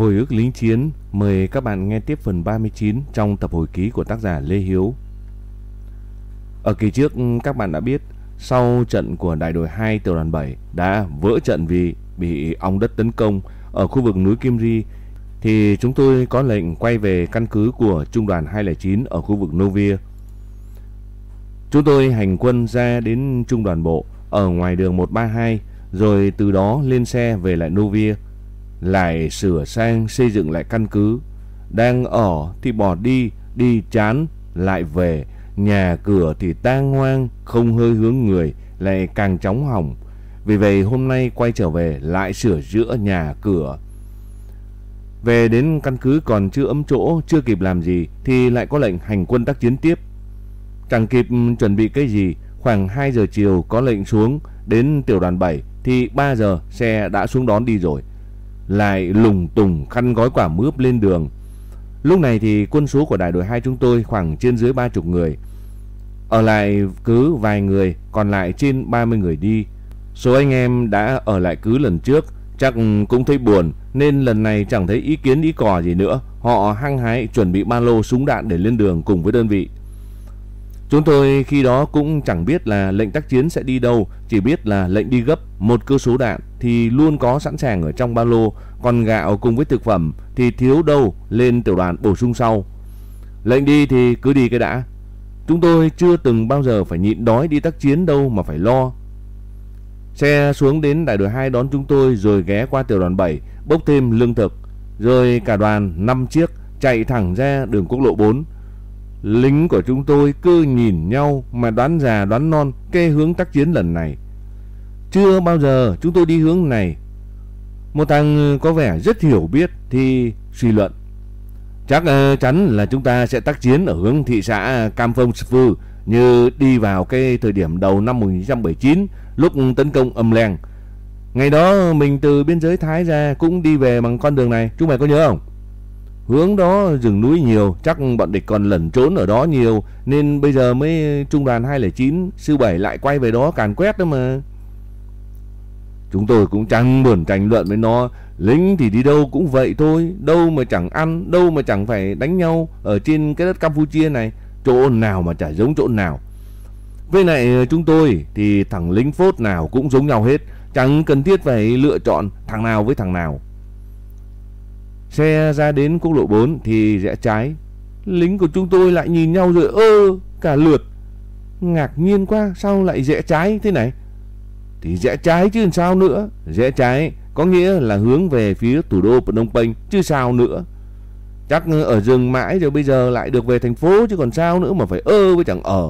Hồi ức lính chiến, mời các bạn nghe tiếp phần 39 trong tập hồi ký của tác giả Lê Hiếu. Ở kỳ trước ừ, các bạn đã biết, sau trận của đại đội 2 tiểu đoàn 7 đã vỡ trận vì bị ong đất tấn công ở khu vực núi Kim Ri, thì chúng tôi có lệnh quay về căn cứ của trung đoàn 209 ở khu vực Novia. Chúng tôi hành quân ra đến trung đoàn bộ ở ngoài đường 132 rồi từ đó lên xe về lại Novia lại sửa sang xây dựng lại căn cứ. Đang ở thì bỏ đi, đi chán, lại về. Nhà cửa thì tang hoang, không hơi hướng người, lại càng chóng hỏng. Vì vậy hôm nay quay trở về lại sửa chữa nhà cửa. Về đến căn cứ còn chưa ấm chỗ, chưa kịp làm gì thì lại có lệnh hành quân tác chiến tiếp. Chẳng kịp chuẩn bị cái gì, khoảng 2 giờ chiều có lệnh xuống đến tiểu đoàn 7 thì 3 giờ xe đã xuống đón đi rồi lại lùng tùng khăn gói quả mướp lên đường. Lúc này thì quân số của đại đội 2 chúng tôi khoảng trên dưới 30 người. Ở lại cứ vài người, còn lại trên 30 người đi. Số anh em đã ở lại cứ lần trước chắc cũng thấy buồn nên lần này chẳng thấy ý kiến ý cò gì nữa. Họ hăng hái chuẩn bị ba lô súng đạn để lên đường cùng với đơn vị. Chúng tôi khi đó cũng chẳng biết là lệnh tác chiến sẽ đi đâu, chỉ biết là lệnh đi gấp một cơ số đạn thì luôn có sẵn sàng ở trong ba lô, còn gạo cùng với thực phẩm thì thiếu đâu lên tiểu đoàn bổ sung sau. Lệnh đi thì cứ đi cái đã. Chúng tôi chưa từng bao giờ phải nhịn đói đi tác chiến đâu mà phải lo. Xe xuống đến đại đội 2 đón chúng tôi rồi ghé qua tiểu đoàn 7 bốc thêm lương thực. Rồi cả đoàn 5 chiếc chạy thẳng ra đường quốc lộ 4 Lính của chúng tôi cứ nhìn nhau mà đoán già đoán non cái hướng tác chiến lần này. Chưa bao giờ chúng tôi đi hướng này. Một thằng ờ, có vẻ rất hiểu biết thì suy luận. Chắc uh, chắn là chúng ta sẽ tác chiến ở hướng thị xã Cam Phong Sư như đi vào cái thời điểm đầu năm 1979 lúc tấn công âm leng. Ngày đó mình từ biên giới Thái ra cũng đi về bằng con đường này, chúng mày có nhớ không? Hướng đó rừng núi nhiều, chắc bọn địch còn lẩn trốn ở đó nhiều nên bây giờ mới trung đoàn 209 sư 7 lại quay về đó càn quét đó mà. Chúng tôi cũng chẳng buồn tranh luận với nó, lính thì đi đâu cũng vậy thôi, đâu mà chẳng ăn, đâu mà chẳng phải đánh nhau ở trên cái đất Campuchia này, chỗ nào mà chả giống chỗ nào. Với lại ờ, chúng tôi thì thằng lính phốt nào cũng giống nhau hết, chẳng cần thiết phải lựa chọn thằng nào với thằng nào. Xe ra đến quốc lộ 4 thì rẽ trái. Lính của chúng tôi lại nhìn nhau rồi ơ, cả lượt. Ngạc nhiên quá, sao lại rẽ trái thế này? Thì rẽ trái chứ sao nữa. Rẽ trái có nghĩa là hướng về phía thủ đô Phnom Penh, chứ sao nữa. Chắc ở rừng mãi rồi bây giờ lại được về thành phố chứ còn sao nữa mà phải ơ với chẳng ở.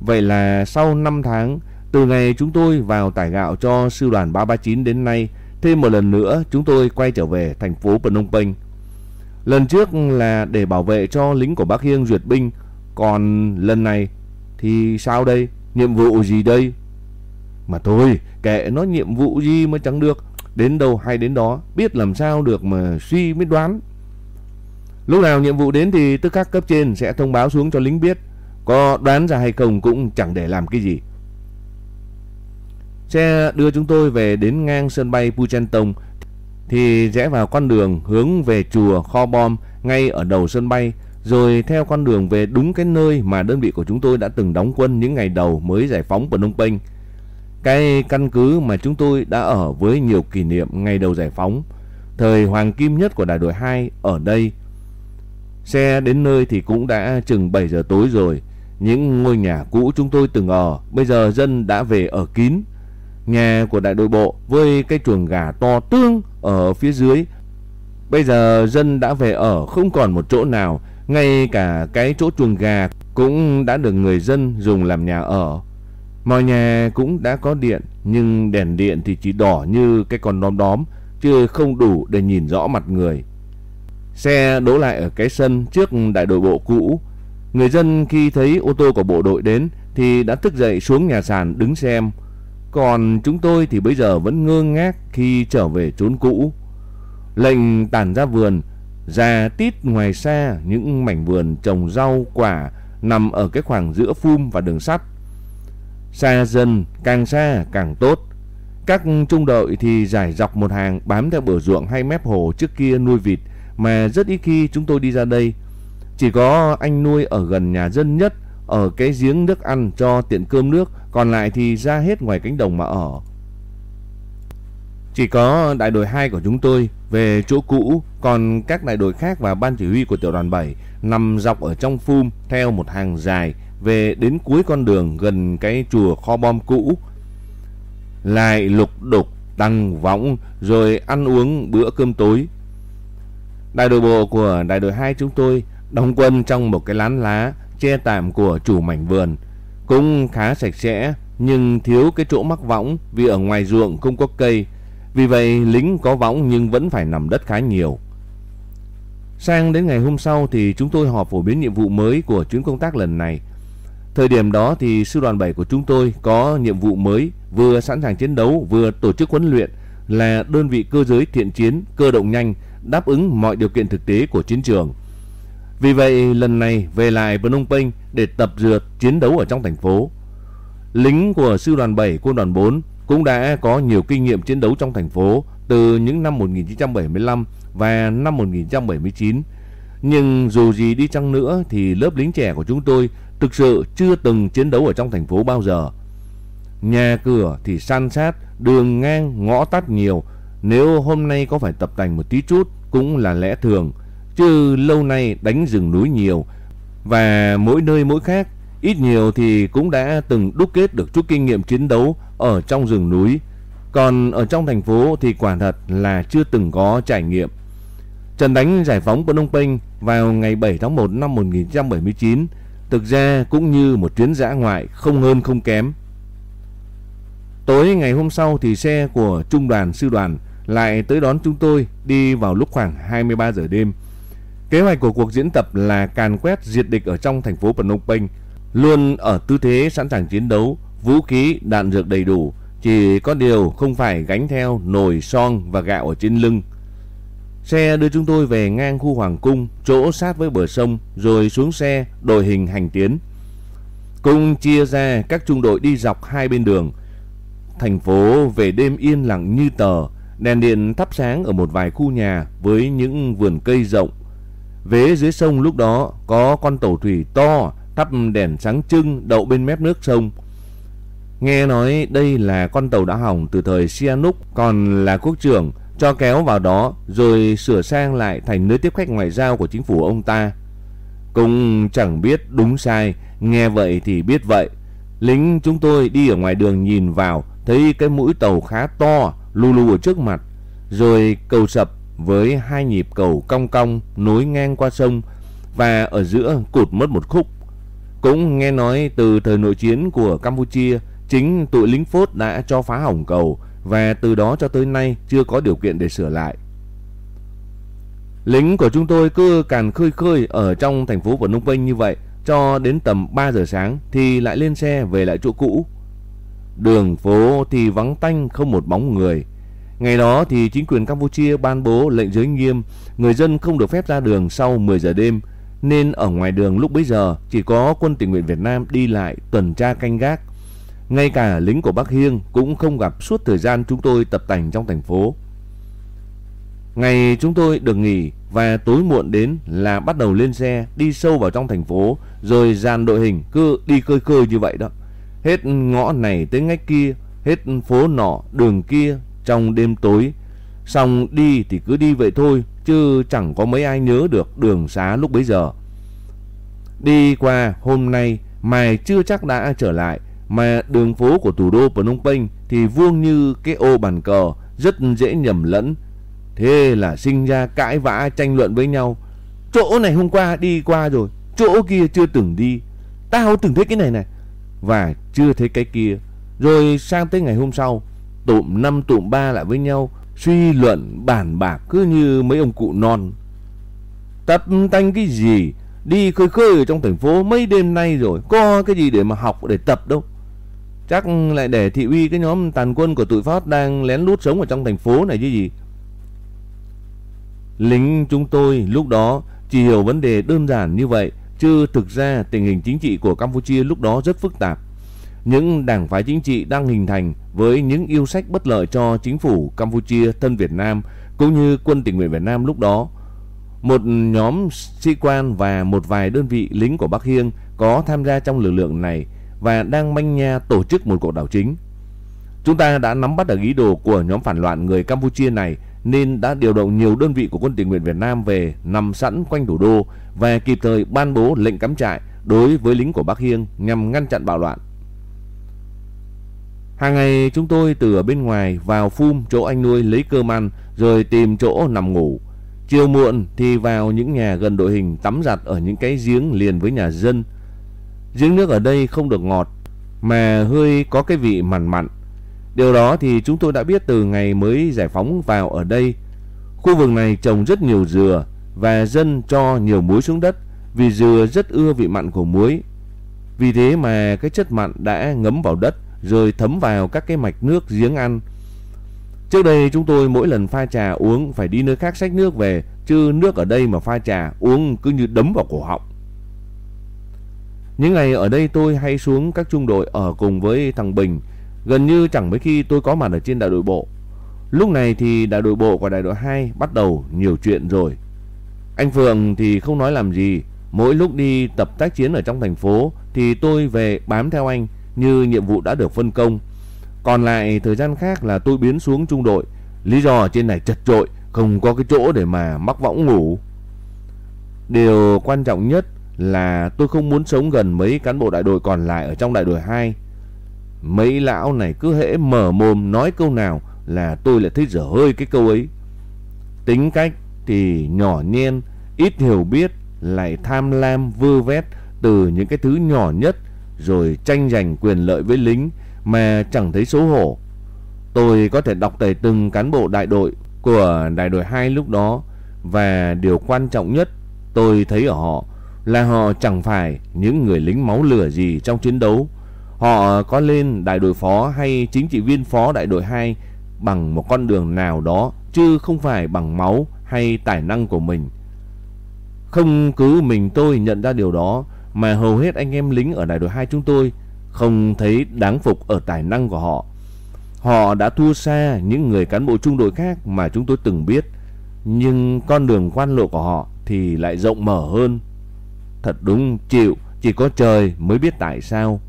Vậy là sau 5 tháng, từ ngày chúng tôi vào tải gạo cho sư đoàn 339 đến nay Thêm một lần nữa chúng tôi quay trở về thành phố Phnom Penh. Lần trước là để bảo vệ cho lính của Bắc Hiên duyệt binh, còn lần này thì sao đây? Nhiệm vụ gì đây? Mà thôi, kệ nó nhiệm vụ gì mà chẳng được, đến đâu hay đến đó, biết làm sao được mà suy mới đoán. Lúc nào nhiệm vụ đến thì tức khắc cấp trên sẽ thông báo xuống cho lính biết, có đoán ra hay không cũng chẳng để làm cái gì. Xe đưa chúng tôi về đến ngang sân bay Puchentong thì rẽ vào con đường hướng về chùa Kho Bom ngay ở đầu sân bay rồi theo con đường về đúng cái nơi mà đơn vị của chúng tôi đã từng đóng quân những ngày đầu mới giải phóng Phnom Penh. Cái căn cứ mà chúng tôi đã ở với nhiều kỷ niệm ngày đầu giải phóng, thời hoàng kim nhất của đại đội 2 ở đây. Xe đến nơi thì cũng đã chừng 7 giờ tối rồi. Những ngôi nhà cũ chúng tôi từng ở, bây giờ dân đã về ở kín nhà của đại đội bộ với cái chuồng gà to tương ở phía dưới. Bây giờ dân đã về ở không còn một chỗ nào, ngay cả cái chỗ chuồng gà cũng đã được người dân dùng làm nhà ở. Mọi nhà cũng đã có điện, nhưng đèn điện thì chỉ đỏ như cái con đom đóm, chứ không đủ để nhìn rõ mặt người. Xe đỗ lại ở cái sân trước đại đội bộ cũ. Người dân khi thấy ô tô của bộ đội đến thì đã thức dậy xuống nhà sàn đứng xem. Còn chúng tôi thì bây giờ vẫn ngơ ngác khi trở về chốn cũ. Lệnh tản ra vườn, ra tít ngoài xa những mảnh vườn trồng rau quả nằm ở cái khoảng giữa phum và đường sắt. Xa dần, càng xa càng tốt. Các trung đội thì giải dọc một hàng bám theo bờ ruộng hay mép hồ trước kia nuôi vịt mà rất ít khi chúng tôi đi ra đây. Chỉ có anh nuôi ở gần nhà dân nhất ở cái giếng nước ăn cho tiện cơm nước, còn lại thì ra hết ngoài cánh đồng mà ở. Chỉ có đại đội 2 của chúng tôi về chỗ cũ, còn các đại đội khác và ban chỉ huy của tiểu đoàn 7 nằm dọc ở trong phum theo một hàng dài về đến cuối con đường gần cái chùa kho bom cũ. Lại lục đục tăng võng rồi ăn uống bữa cơm tối. Đại đội bộ của đại đội 2 chúng tôi đóng quân trong một cái lán lá che tạm của chủ mảnh vườn. Cũng khá sạch sẽ, nhưng thiếu cái chỗ mắc võng vì ở ngoài ruộng không có cây. Vì vậy, lính có võng nhưng vẫn phải nằm đất khá nhiều. Sang đến ngày hôm sau thì chúng tôi họp phổ biến nhiệm vụ mới của chuyến công tác lần này. Thời điểm đó thì sư đoàn 7 của chúng tôi có nhiệm vụ mới, vừa sẵn sàng chiến đấu, vừa tổ chức huấn luyện, là đơn vị cơ giới thiện chiến, cơ động nhanh, đáp ứng mọi điều kiện thực tế của chiến trường. Vì vậy lần này về lại Phnom Penh để tập dượt chiến đấu ở trong thành phố. Lính của sư đoàn 7 quân đoàn 4 cũng đã có nhiều kinh nghiệm chiến đấu trong thành phố từ những năm 1975 và năm 1979. Nhưng dù gì đi chăng nữa thì lớp lính trẻ của chúng tôi thực sự chưa từng chiến đấu ở trong thành phố bao giờ. Nhà cửa thì san sát, đường ngang, ngõ tắt nhiều. Nếu hôm nay có phải tập tành một tí chút cũng là lẽ thường. Chứ lâu nay đánh rừng núi nhiều, và mỗi nơi mỗi khác, ít nhiều thì cũng đã từng đúc kết được chút kinh nghiệm chiến đấu ở trong rừng núi. Còn ở trong thành phố thì quả thật là chưa từng có trải nghiệm. Trận đánh giải phóng Phnom Penh vào ngày 7 tháng 1 năm 1979 thực ra cũng như một chuyến dã ngoại không hơn không kém. Tối ngày hôm sau thì xe của trung đoàn sư đoàn lại tới đón chúng tôi đi vào lúc khoảng 23 giờ đêm. Kế hoạch của cuộc diễn tập là càn quét diệt địch ở trong thành phố Phnom Penh, luôn ở tư thế sẵn sàng chiến đấu, vũ khí, đạn dược đầy đủ, chỉ có điều không phải gánh theo nồi son và gạo ở trên lưng. Xe đưa chúng tôi về ngang khu Hoàng Cung, chỗ sát với bờ sông, rồi xuống xe đội hình hành tiến. Cung chia ra các trung đội đi dọc hai bên đường. Thành phố về đêm yên lặng như tờ, đèn điện thắp sáng ở một vài khu nhà với những vườn cây rộng. Vế dưới sông lúc đó có con tàu thủy to thắp đèn sáng trưng đậu bên mép nước sông. Nghe nói đây là con tàu đã hỏng từ thời Sihanouk còn là quốc trưởng cho kéo vào đó rồi sửa sang lại thành nơi tiếp khách ngoại giao của chính phủ ông ta. Cũng chẳng biết đúng sai, nghe vậy thì biết vậy. Lính chúng tôi đi ở ngoài đường nhìn vào, thấy cái mũi tàu khá to, lù lù ở trước mặt. Rồi cầu sập với hai nhịp cầu cong cong nối ngang qua sông và ở giữa cụt mất một khúc. Cũng nghe nói từ thời nội chiến của Campuchia, chính tụi lính phốt đã cho phá hỏng cầu và từ đó cho tới nay chưa có điều kiện để sửa lại. Lính của chúng tôi cứ càn khơi khơi ở trong thành phố Phnom Penh như vậy cho đến tầm 3 giờ sáng thì lại lên xe về lại chỗ cũ. Đường phố thì vắng tanh không một bóng người. Ngày đó thì chính quyền Campuchia ban bố lệnh giới nghiêm, người dân không được phép ra đường sau 10 giờ đêm, nên ở ngoài đường lúc bấy giờ chỉ có quân tình nguyện Việt Nam đi lại tuần tra canh gác. Ngay cả lính của Bắc Hiêng cũng không gặp suốt thời gian chúng tôi tập tành trong thành phố. Ngày chúng tôi được nghỉ và tối muộn đến là bắt đầu lên xe đi sâu vào trong thành phố rồi dàn đội hình cứ đi khơi khơi như vậy đó. Hết ngõ này tới ngách kia, hết phố nọ, đường kia trong đêm tối. Xong đi thì cứ đi vậy thôi chứ chẳng có mấy ai nhớ được đường xá lúc bấy giờ. Đi qua hôm nay mai chưa chắc đã trở lại mà đường phố của thủ đô Phnom Penh thì vuông như cái ô bàn cờ, rất dễ nhầm lẫn. Thế là sinh ra cãi vã tranh luận với nhau. Chỗ này hôm qua đi qua rồi, chỗ kia chưa từng đi. Tao từng thấy cái này này và chưa thấy cái kia. Rồi sang tới ngày hôm sau, tụm năm tụm ba lại với nhau, suy luận bàn bạc cứ như mấy ông cụ non. Tập tanh cái gì, đi khơi khơi ở trong thành phố mấy đêm nay rồi, có cái gì để mà học để tập đâu. Chắc lại để thị uy cái nhóm tàn quân của tụi Pháp đang lén lút sống ở trong thành phố này chứ gì. Lính chúng tôi lúc đó chỉ hiểu vấn đề đơn giản như vậy, chứ thực ra tình hình chính trị của Campuchia lúc đó rất phức tạp những đảng phái chính trị đang hình thành với những yêu sách bất lợi cho chính phủ Campuchia thân Việt Nam cũng như quân tình nguyện Việt Nam lúc đó. Một nhóm sĩ quan và một vài đơn vị lính của Bắc Hiên có tham gia trong lực lượng này và đang manh nha tổ chức một cuộc đảo chính. Chúng ta đã nắm bắt được ý đồ của nhóm phản loạn người Campuchia này nên đã điều động nhiều đơn vị của quân tình nguyện Việt Nam về nằm sẵn quanh thủ đô và kịp thời ban bố lệnh cắm trại đối với lính của Bắc Hiên nhằm ngăn chặn bạo loạn. Hàng ngày chúng tôi từ ở bên ngoài vào phum chỗ anh nuôi lấy cơm ăn, rồi tìm chỗ nằm ngủ. Chiều muộn thì vào những nhà gần đội hình tắm giặt ở những cái giếng liền với nhà dân. Giếng nước ở đây không được ngọt, mà hơi có cái vị mặn mặn. Điều đó thì chúng tôi đã biết từ ngày mới giải phóng vào ở đây. Khu vực này trồng rất nhiều dừa và dân cho nhiều muối xuống đất vì dừa rất ưa vị mặn của muối. Vì thế mà cái chất mặn đã ngấm vào đất rồi thấm vào các cái mạch nước giếng ăn. Trước đây chúng tôi mỗi lần pha trà uống phải đi nơi khác xách nước về, chứ nước ở đây mà pha trà uống cứ như đấm vào cổ họng. Những ngày ở đây tôi hay xuống các trung đội ở cùng với thằng Bình, gần như chẳng mấy khi tôi có mặt ở trên đại đội bộ. Lúc này thì đại đội bộ của đại đội 2 bắt đầu nhiều chuyện rồi. Anh Phượng thì không nói làm gì, mỗi lúc đi tập tác chiến ở trong thành phố thì tôi về bám theo anh như nhiệm vụ đã được phân công. Còn lại thời gian khác là tôi biến xuống trung đội, lý do ở trên này chật trội, không có cái chỗ để mà mắc võng ngủ. Điều quan trọng nhất là tôi không muốn sống gần mấy cán bộ đại đội còn lại ở trong đại đội 2. Mấy lão này cứ hễ mở mồm nói câu nào là tôi lại thấy dở hơi cái câu ấy. Tính cách thì nhỏ nhen, ít hiểu biết, lại tham lam vơ vét từ những cái thứ nhỏ nhất rồi tranh giành quyền lợi với lính mà chẳng thấy xấu hổ. Tôi có thể đọc tẩy từng cán bộ đại đội của đại đội 2 lúc đó và điều quan trọng nhất tôi thấy ở họ là họ chẳng phải những người lính máu lửa gì trong chiến đấu. Họ có lên đại đội phó hay chính trị viên phó đại đội 2 bằng một con đường nào đó, chứ không phải bằng máu hay tài năng của mình. Không cứ mình tôi nhận ra điều đó mà hầu hết anh em lính ở đại đội 2 chúng tôi không thấy đáng phục ở tài năng của họ. Họ đã thua xa những người cán bộ trung đội khác mà chúng tôi từng biết, nhưng con đường quan lộ của họ thì lại rộng mở hơn. Thật đúng chịu, chỉ có trời mới biết tại sao.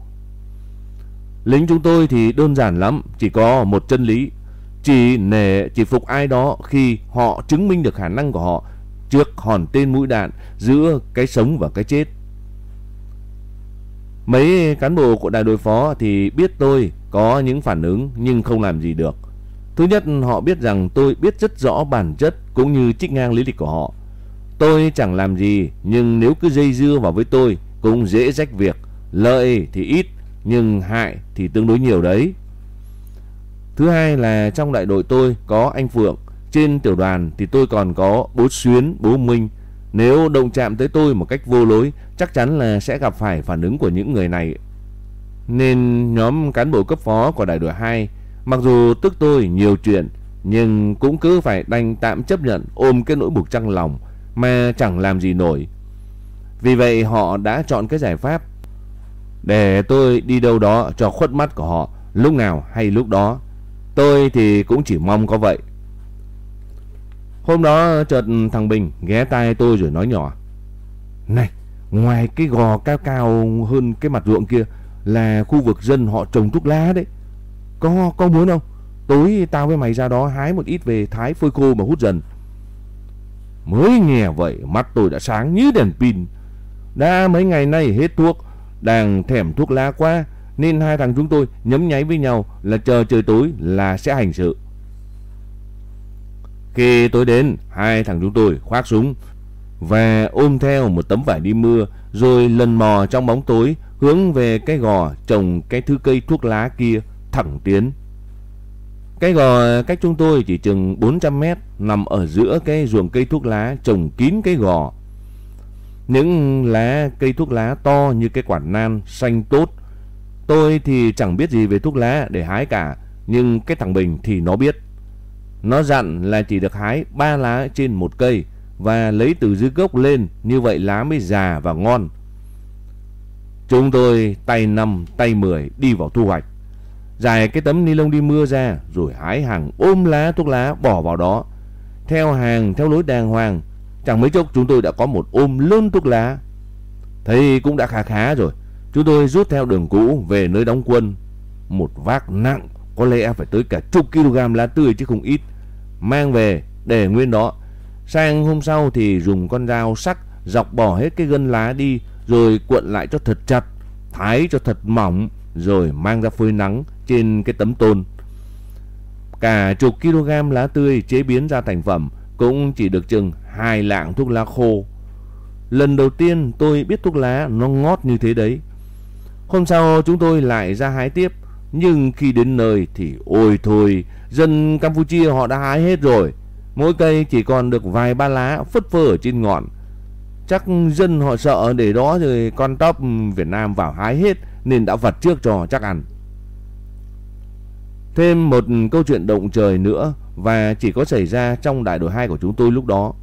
Lính chúng tôi thì đơn giản lắm, chỉ có một chân lý. Chỉ nể, chỉ phục ai đó khi họ chứng minh được khả năng của họ trước hòn tên mũi đạn giữa cái sống và cái chết. Mấy cán bộ của đại đội phó thì biết tôi có những phản ứng nhưng không làm gì được. Thứ nhất họ biết rằng tôi biết rất rõ bản chất cũng như trích ngang lý lịch của họ. Tôi chẳng làm gì nhưng nếu cứ dây dưa vào với tôi cũng dễ rách việc. Lợi thì ít nhưng hại thì tương đối nhiều đấy. Thứ hai là trong đại đội tôi có anh Phượng. Trên tiểu đoàn thì tôi còn có bố Xuyến, bố Minh. Nếu động chạm tới tôi một cách vô lối, chắc chắn là sẽ gặp phải phản ứng của những người này. Nên nhóm cán bộ cấp phó của đại đội 2 mặc dù tức tôi nhiều chuyện, nhưng cũng cứ phải đành tạm chấp nhận ôm cái nỗi buộc trong lòng mà chẳng làm gì nổi. Vì vậy họ đã chọn cái giải pháp để tôi đi đâu đó cho khuất mắt của họ, lúc nào hay lúc đó. Tôi thì cũng chỉ mong có vậy. Hôm đó chợt thằng Bình ghé tai tôi rồi nói nhỏ. Này, Ngoài cái gò cao cao hơn cái mặt ruộng kia là khu vực dân họ trồng thuốc lá đấy. Có có muốn không? Tối tao với mày ra đó hái một ít về thái phơi khô mà hút dần. Mới nghe vậy mắt tôi đã sáng như đèn pin. Đã mấy ngày nay hết thuốc, đang thèm thuốc lá quá nên hai thằng chúng tôi nhấm nháy với nhau là chờ trời tối là sẽ hành sự. Khi tối đến, hai thằng chúng tôi khoác súng và ôm theo một tấm vải đi mưa rồi lần mò trong bóng tối hướng về cái gò trồng cái thứ cây thuốc lá kia thẳng tiến. Cái gò cách chúng tôi chỉ chừng 400 mét nằm ở giữa cái ruộng cây thuốc lá trồng kín cái gò. Những lá cây thuốc lá to như cái quả nan xanh tốt. Tôi thì chẳng biết gì về thuốc lá để hái cả, nhưng cái thằng Bình thì nó biết. Nó dặn là chỉ được hái ba lá trên một cây và lấy từ dưới gốc lên, như vậy lá mới già và ngon. Chúng tôi tay năm tay mười đi vào thu hoạch. Dài cái tấm ni lông đi mưa ra rồi hái hàng ôm lá thuốc lá bỏ vào đó. Theo hàng theo lối đàng hoàng. Chẳng mấy chốc chúng tôi đã có một ôm lớn thuốc lá. Thấy cũng đã khá khá rồi. Chúng tôi rút theo đường cũ về nơi đóng quân. Một vác nặng có lẽ phải tới cả chục kg lá tươi chứ không ít. Mang về để nguyên đó. Sang hôm sau thì dùng con dao sắc dọc bỏ hết cái gân lá đi rồi cuộn lại cho thật chặt, thái cho thật mỏng rồi mang ra phơi nắng trên cái tấm tôn. Cả chục kg lá tươi chế biến ra thành phẩm cũng chỉ được chừng hai lạng thuốc lá khô. Lần đầu tiên tôi biết thuốc lá nó ngót như thế đấy. Hôm sau chúng tôi lại ra hái tiếp, nhưng khi đến nơi thì ôi thôi, dân Campuchia họ đã hái hết rồi. Mỗi cây chỉ còn được vài ba lá phất phơ ở trên ngọn. Chắc dân họ sợ để đó rồi con tóc Việt Nam vào hái hết nên đã vặt trước cho chắc ăn. Thêm một câu chuyện động trời nữa và chỉ có xảy ra trong đại đội 2 của chúng tôi lúc đó.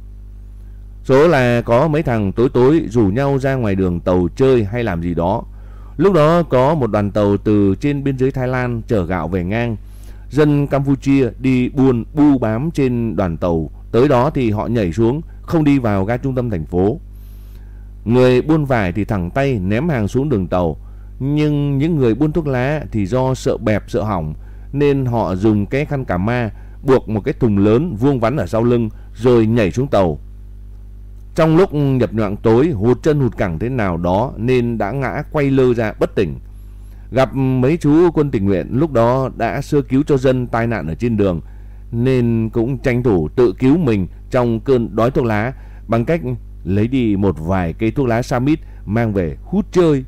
Số là có mấy thằng tối tối rủ nhau ra ngoài đường tàu chơi hay làm gì đó. Lúc đó có một đoàn tàu từ trên biên giới Thái Lan chở gạo về ngang. Dân Campuchia đi buôn bu bám trên đoàn tàu. Tới đó thì họ nhảy xuống, không đi vào ga trung tâm thành phố. Người buôn vải thì thẳng tay ném hàng xuống đường tàu. Nhưng những người buôn thuốc lá thì do sợ bẹp sợ hỏng nên họ dùng cái khăn cà ma buộc một cái thùng lớn vuông vắn ở sau lưng rồi nhảy xuống tàu. Trong lúc nhập nhọn tối hụt chân hụt cẳng thế nào đó nên đã ngã quay lơ ra bất tỉnh. Gặp mấy chú quân tình nguyện lúc đó đã sơ cứu cho dân tai nạn ở trên đường nên cũng tranh thủ tự cứu mình trong cơn đói thuốc lá bằng cách lấy đi một vài cây thuốc lá Samit mang về hút chơi.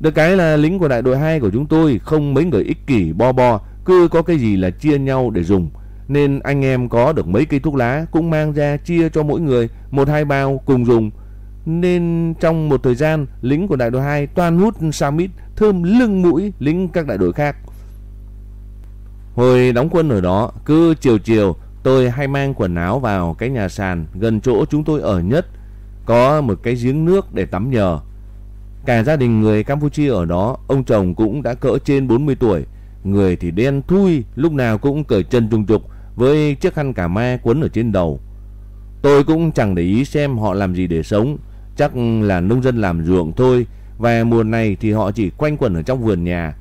Được cái là lính của đại đội 2 của chúng tôi không mấy người ích kỷ bo bo, cứ có cái gì là chia nhau để dùng. Nên anh em có được mấy cây thuốc lá cũng mang ra chia cho mỗi người một hai bao cùng dùng. Nên trong một thời gian lính của đại đội 2 toàn hút Samit thơm lưng mũi lính các đại đội khác. Hồi đóng quân ở đó, cứ chiều chiều tôi hay mang quần áo vào cái nhà sàn gần chỗ chúng tôi ở nhất. Có một cái giếng nước để tắm nhờ. Cả gia đình người Campuchia ở đó, ông chồng cũng đã cỡ trên 40 tuổi. Người thì đen thui, lúc nào cũng cởi chân trùng trục với chiếc khăn cà ma quấn ở trên đầu. Tôi cũng chẳng để ý xem họ làm gì để sống. Chắc là nông dân làm ruộng thôi. Và mùa này thì họ chỉ quanh quẩn ở trong vườn nhà.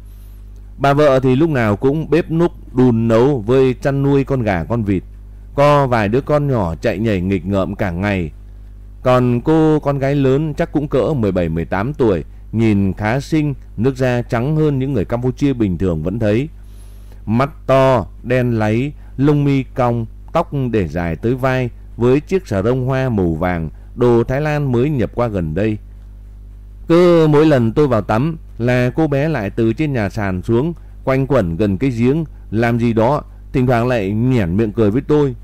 Bà vợ thì lúc nào cũng bếp núc đun nấu với chăn nuôi con gà con vịt. Có vài đứa con nhỏ chạy nhảy nghịch ngợm cả ngày. Còn cô con gái lớn chắc cũng cỡ 17-18 tuổi, nhìn khá xinh, nước da trắng hơn những người Campuchia bình thường vẫn thấy. Mắt to, đen láy, lông mi cong, tóc để dài tới vai với chiếc xà rông hoa màu vàng, đồ Thái Lan mới nhập qua gần đây. Cứ mỗi lần tôi vào tắm là cô bé lại từ trên nhà sàn xuống, quanh quẩn gần cái giếng, làm gì đó, thỉnh thoảng lại nhẻn miệng cười với tôi.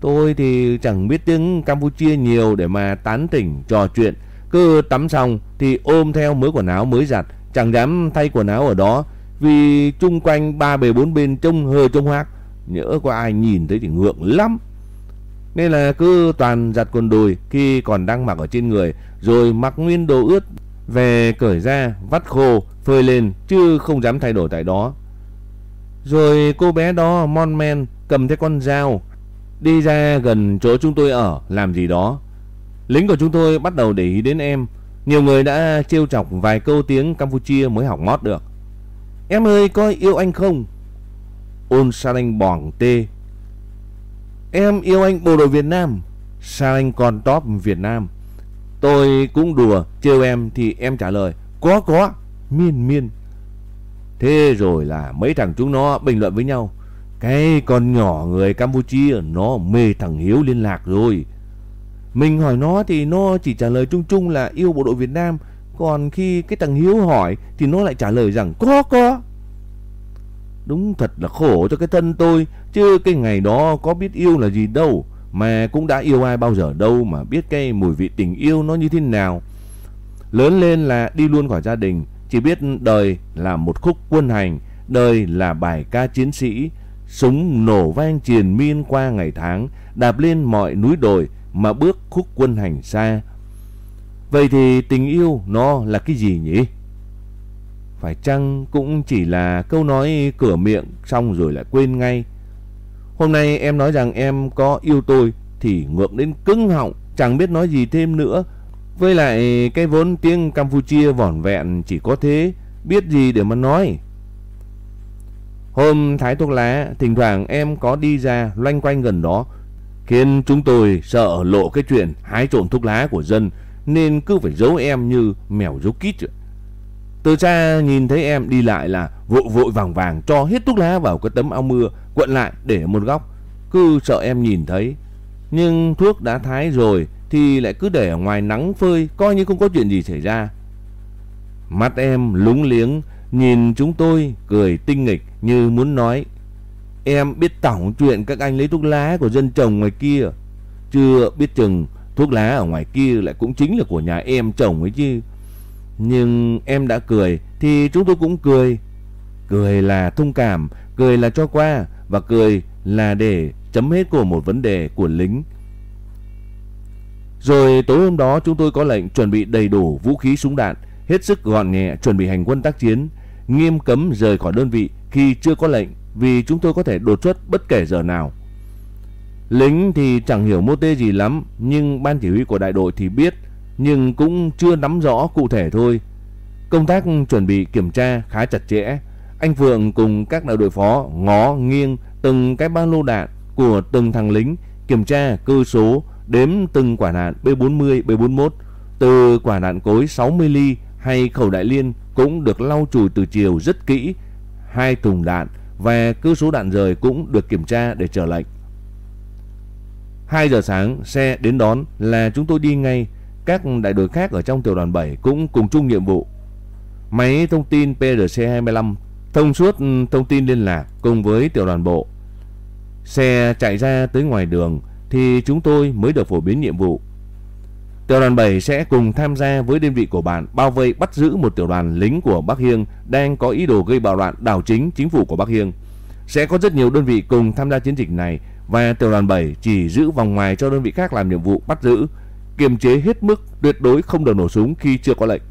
Tôi thì chẳng biết tiếng Campuchia nhiều để mà tán tỉnh trò chuyện. Cứ tắm xong thì ôm theo mớ quần áo mới giặt, chẳng dám thay quần áo ở đó vì chung quanh ba bề bốn bên trông hơi trông hoác. Nhỡ có ai nhìn thấy thì ngượng lắm. Nên là cứ toàn giặt quần đùi khi còn đang mặc ở trên người, rồi mặc nguyên đồ ướt, về cởi ra, vắt khô, phơi lên, chứ không dám thay đổi tại đó. Rồi cô bé đó, mon men, cầm theo con dao, đi ra gần chỗ chúng tôi ở, làm gì đó. Lính của chúng tôi bắt đầu để ý đến em. Nhiều người đã trêu chọc vài câu tiếng Campuchia mới học mót được. Em ơi, có yêu anh không? Ôn sao anh bỏng tê. Em yêu anh bộ đội Việt Nam. sao anh còn top Việt Nam. Tôi cũng đùa trêu em thì em trả lời, có có, miên miên. Thế rồi là mấy thằng chúng nó bình luận với nhau. Cái con nhỏ người Campuchia, nó mê thằng Hiếu liên lạc rồi. Mình hỏi nó thì nó chỉ trả lời chung chung là yêu bộ đội Việt Nam. Còn khi cái thằng Hiếu hỏi thì nó lại trả lời rằng, có có. Đúng thật là khổ cho cái thân tôi. Chứ cái ngày đó có biết yêu là gì đâu. Mà cũng đã yêu ai bao giờ đâu mà biết cái mùi vị tình yêu nó như thế nào. Lớn lên là đi luôn khỏi gia đình. Chỉ biết đời là một khúc quân hành. Đời là bài ca chiến sĩ Súng nổ vang triền miên qua ngày tháng, đạp lên mọi núi đồi mà bước khúc quân hành xa. Vậy thì tình yêu nó là cái gì nhỉ? Phải chăng cũng chỉ là câu nói cửa miệng xong rồi lại quên ngay. Hôm nay em nói rằng em có yêu tôi thì ngược đến cứng họng, chẳng biết nói gì thêm nữa. Với lại cái vốn tiếng Campuchia vỏn vẹn chỉ có thế, biết gì để mà nói. Hôm thái thuốc lá, thỉnh thoảng em có đi ra loanh quanh gần đó, khiến chúng tôi sợ lộ cái chuyện hái trộm thuốc lá của dân, nên cứ phải giấu em như mèo giấu kít. Từ xa nhìn thấy em đi lại là vội vội vàng vàng cho hết thuốc lá vào cái tấm áo mưa, quận lại để một góc, cứ sợ em nhìn thấy. Nhưng thuốc đã thái rồi thì lại cứ để ở ngoài nắng phơi, coi như không có chuyện gì xảy ra. Mắt em lúng liếng, nhìn chúng tôi cười tinh nghịch như muốn nói Em biết tổng chuyện các anh lấy thuốc lá của dân trồng ngoài kia Chưa biết chừng thuốc lá ở ngoài kia lại cũng chính là của nhà em trồng ấy chứ nhưng em đã cười thì chúng tôi cũng cười. Cười là thông cảm, cười là cho qua Và cười là để chấm hết của một vấn đề của lính. Rồi tối hôm đó chúng tôi có lệnh chuẩn bị đầy đủ vũ khí súng đạn Hết sức gọn nhẹ chuẩn bị hành quân tác chiến. Nghiêm cấm rời khỏi đơn vị khi chưa có lệnh vì chúng tôi có thể đột xuất bất kể giờ nào. Lính thì chẳng hiểu mô tê gì lắm, nhưng ban chỉ huy của đại đội thì biết, nhưng cũng chưa nắm rõ cụ thể thôi. Công tác chuẩn bị kiểm tra khá chặt chẽ. Anh Phượng cùng các đại đội phó ngó nghiêng từng cái ba lô đạn của từng thằng lính, kiểm tra cơ số, đếm từng quả đạn B40, B41, từ quả đạn cối 60 ly hay khẩu đại liên cũng được lau chùi từ chiều rất kỹ. Hai thùng đạn và cơ số đạn rời cũng được kiểm tra để trở lệnh. 2 giờ sáng, xe đến đón là chúng tôi đi ngay. Các đại đội khác ở trong tiểu đoàn 7 cũng cùng chung nhiệm vụ. Máy thông tin PRC-25 thông suốt ừ, thông tin liên lạc cùng với tiểu đoàn bộ. Xe chạy ra tới ngoài đường thì chúng tôi mới được phổ biến nhiệm vụ. Tiểu đoàn 7 sẽ cùng tham gia với đơn vị của bạn bao vây bắt giữ một tiểu đoàn lính của Bắc Hiêng đang có ý đồ gây bạo loạn đảo chính chính phủ của Bắc Hiêng. Sẽ có rất nhiều đơn vị cùng tham gia chiến dịch này và tiểu đoàn 7 chỉ giữ vòng ngoài cho đơn vị khác làm nhiệm vụ bắt giữ, kiềm chế hết mức tuyệt đối không được nổ súng khi chưa có lệnh.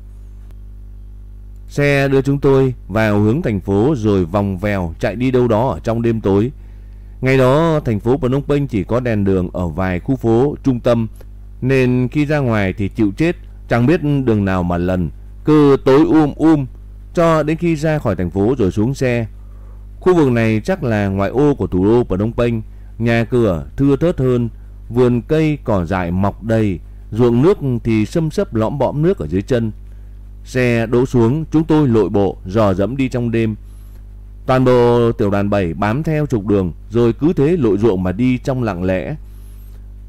Xe đưa chúng tôi vào hướng thành phố rồi vòng vèo chạy đi đâu đó ở trong đêm tối. Ngày đó thành phố Phnom Penh chỉ có đèn đường ở vài khu phố trung tâm nên khi ra ngoài thì chịu chết, chẳng biết đường nào mà lần, cứ tối um um cho đến khi ra khỏi thành phố rồi xuống xe. Khu vực này chắc là ngoại ô của thủ đô Phnom Penh, nhà cửa thưa thớt hơn, vườn cây cỏ dại mọc đầy, ruộng nước thì xâm xấp lõm bõm nước ở dưới chân. Xe đỗ xuống, chúng tôi lội bộ dò dẫm đi trong đêm. Toàn bộ tiểu đoàn 7 bám theo trục đường rồi cứ thế lội ruộng mà đi trong lặng lẽ.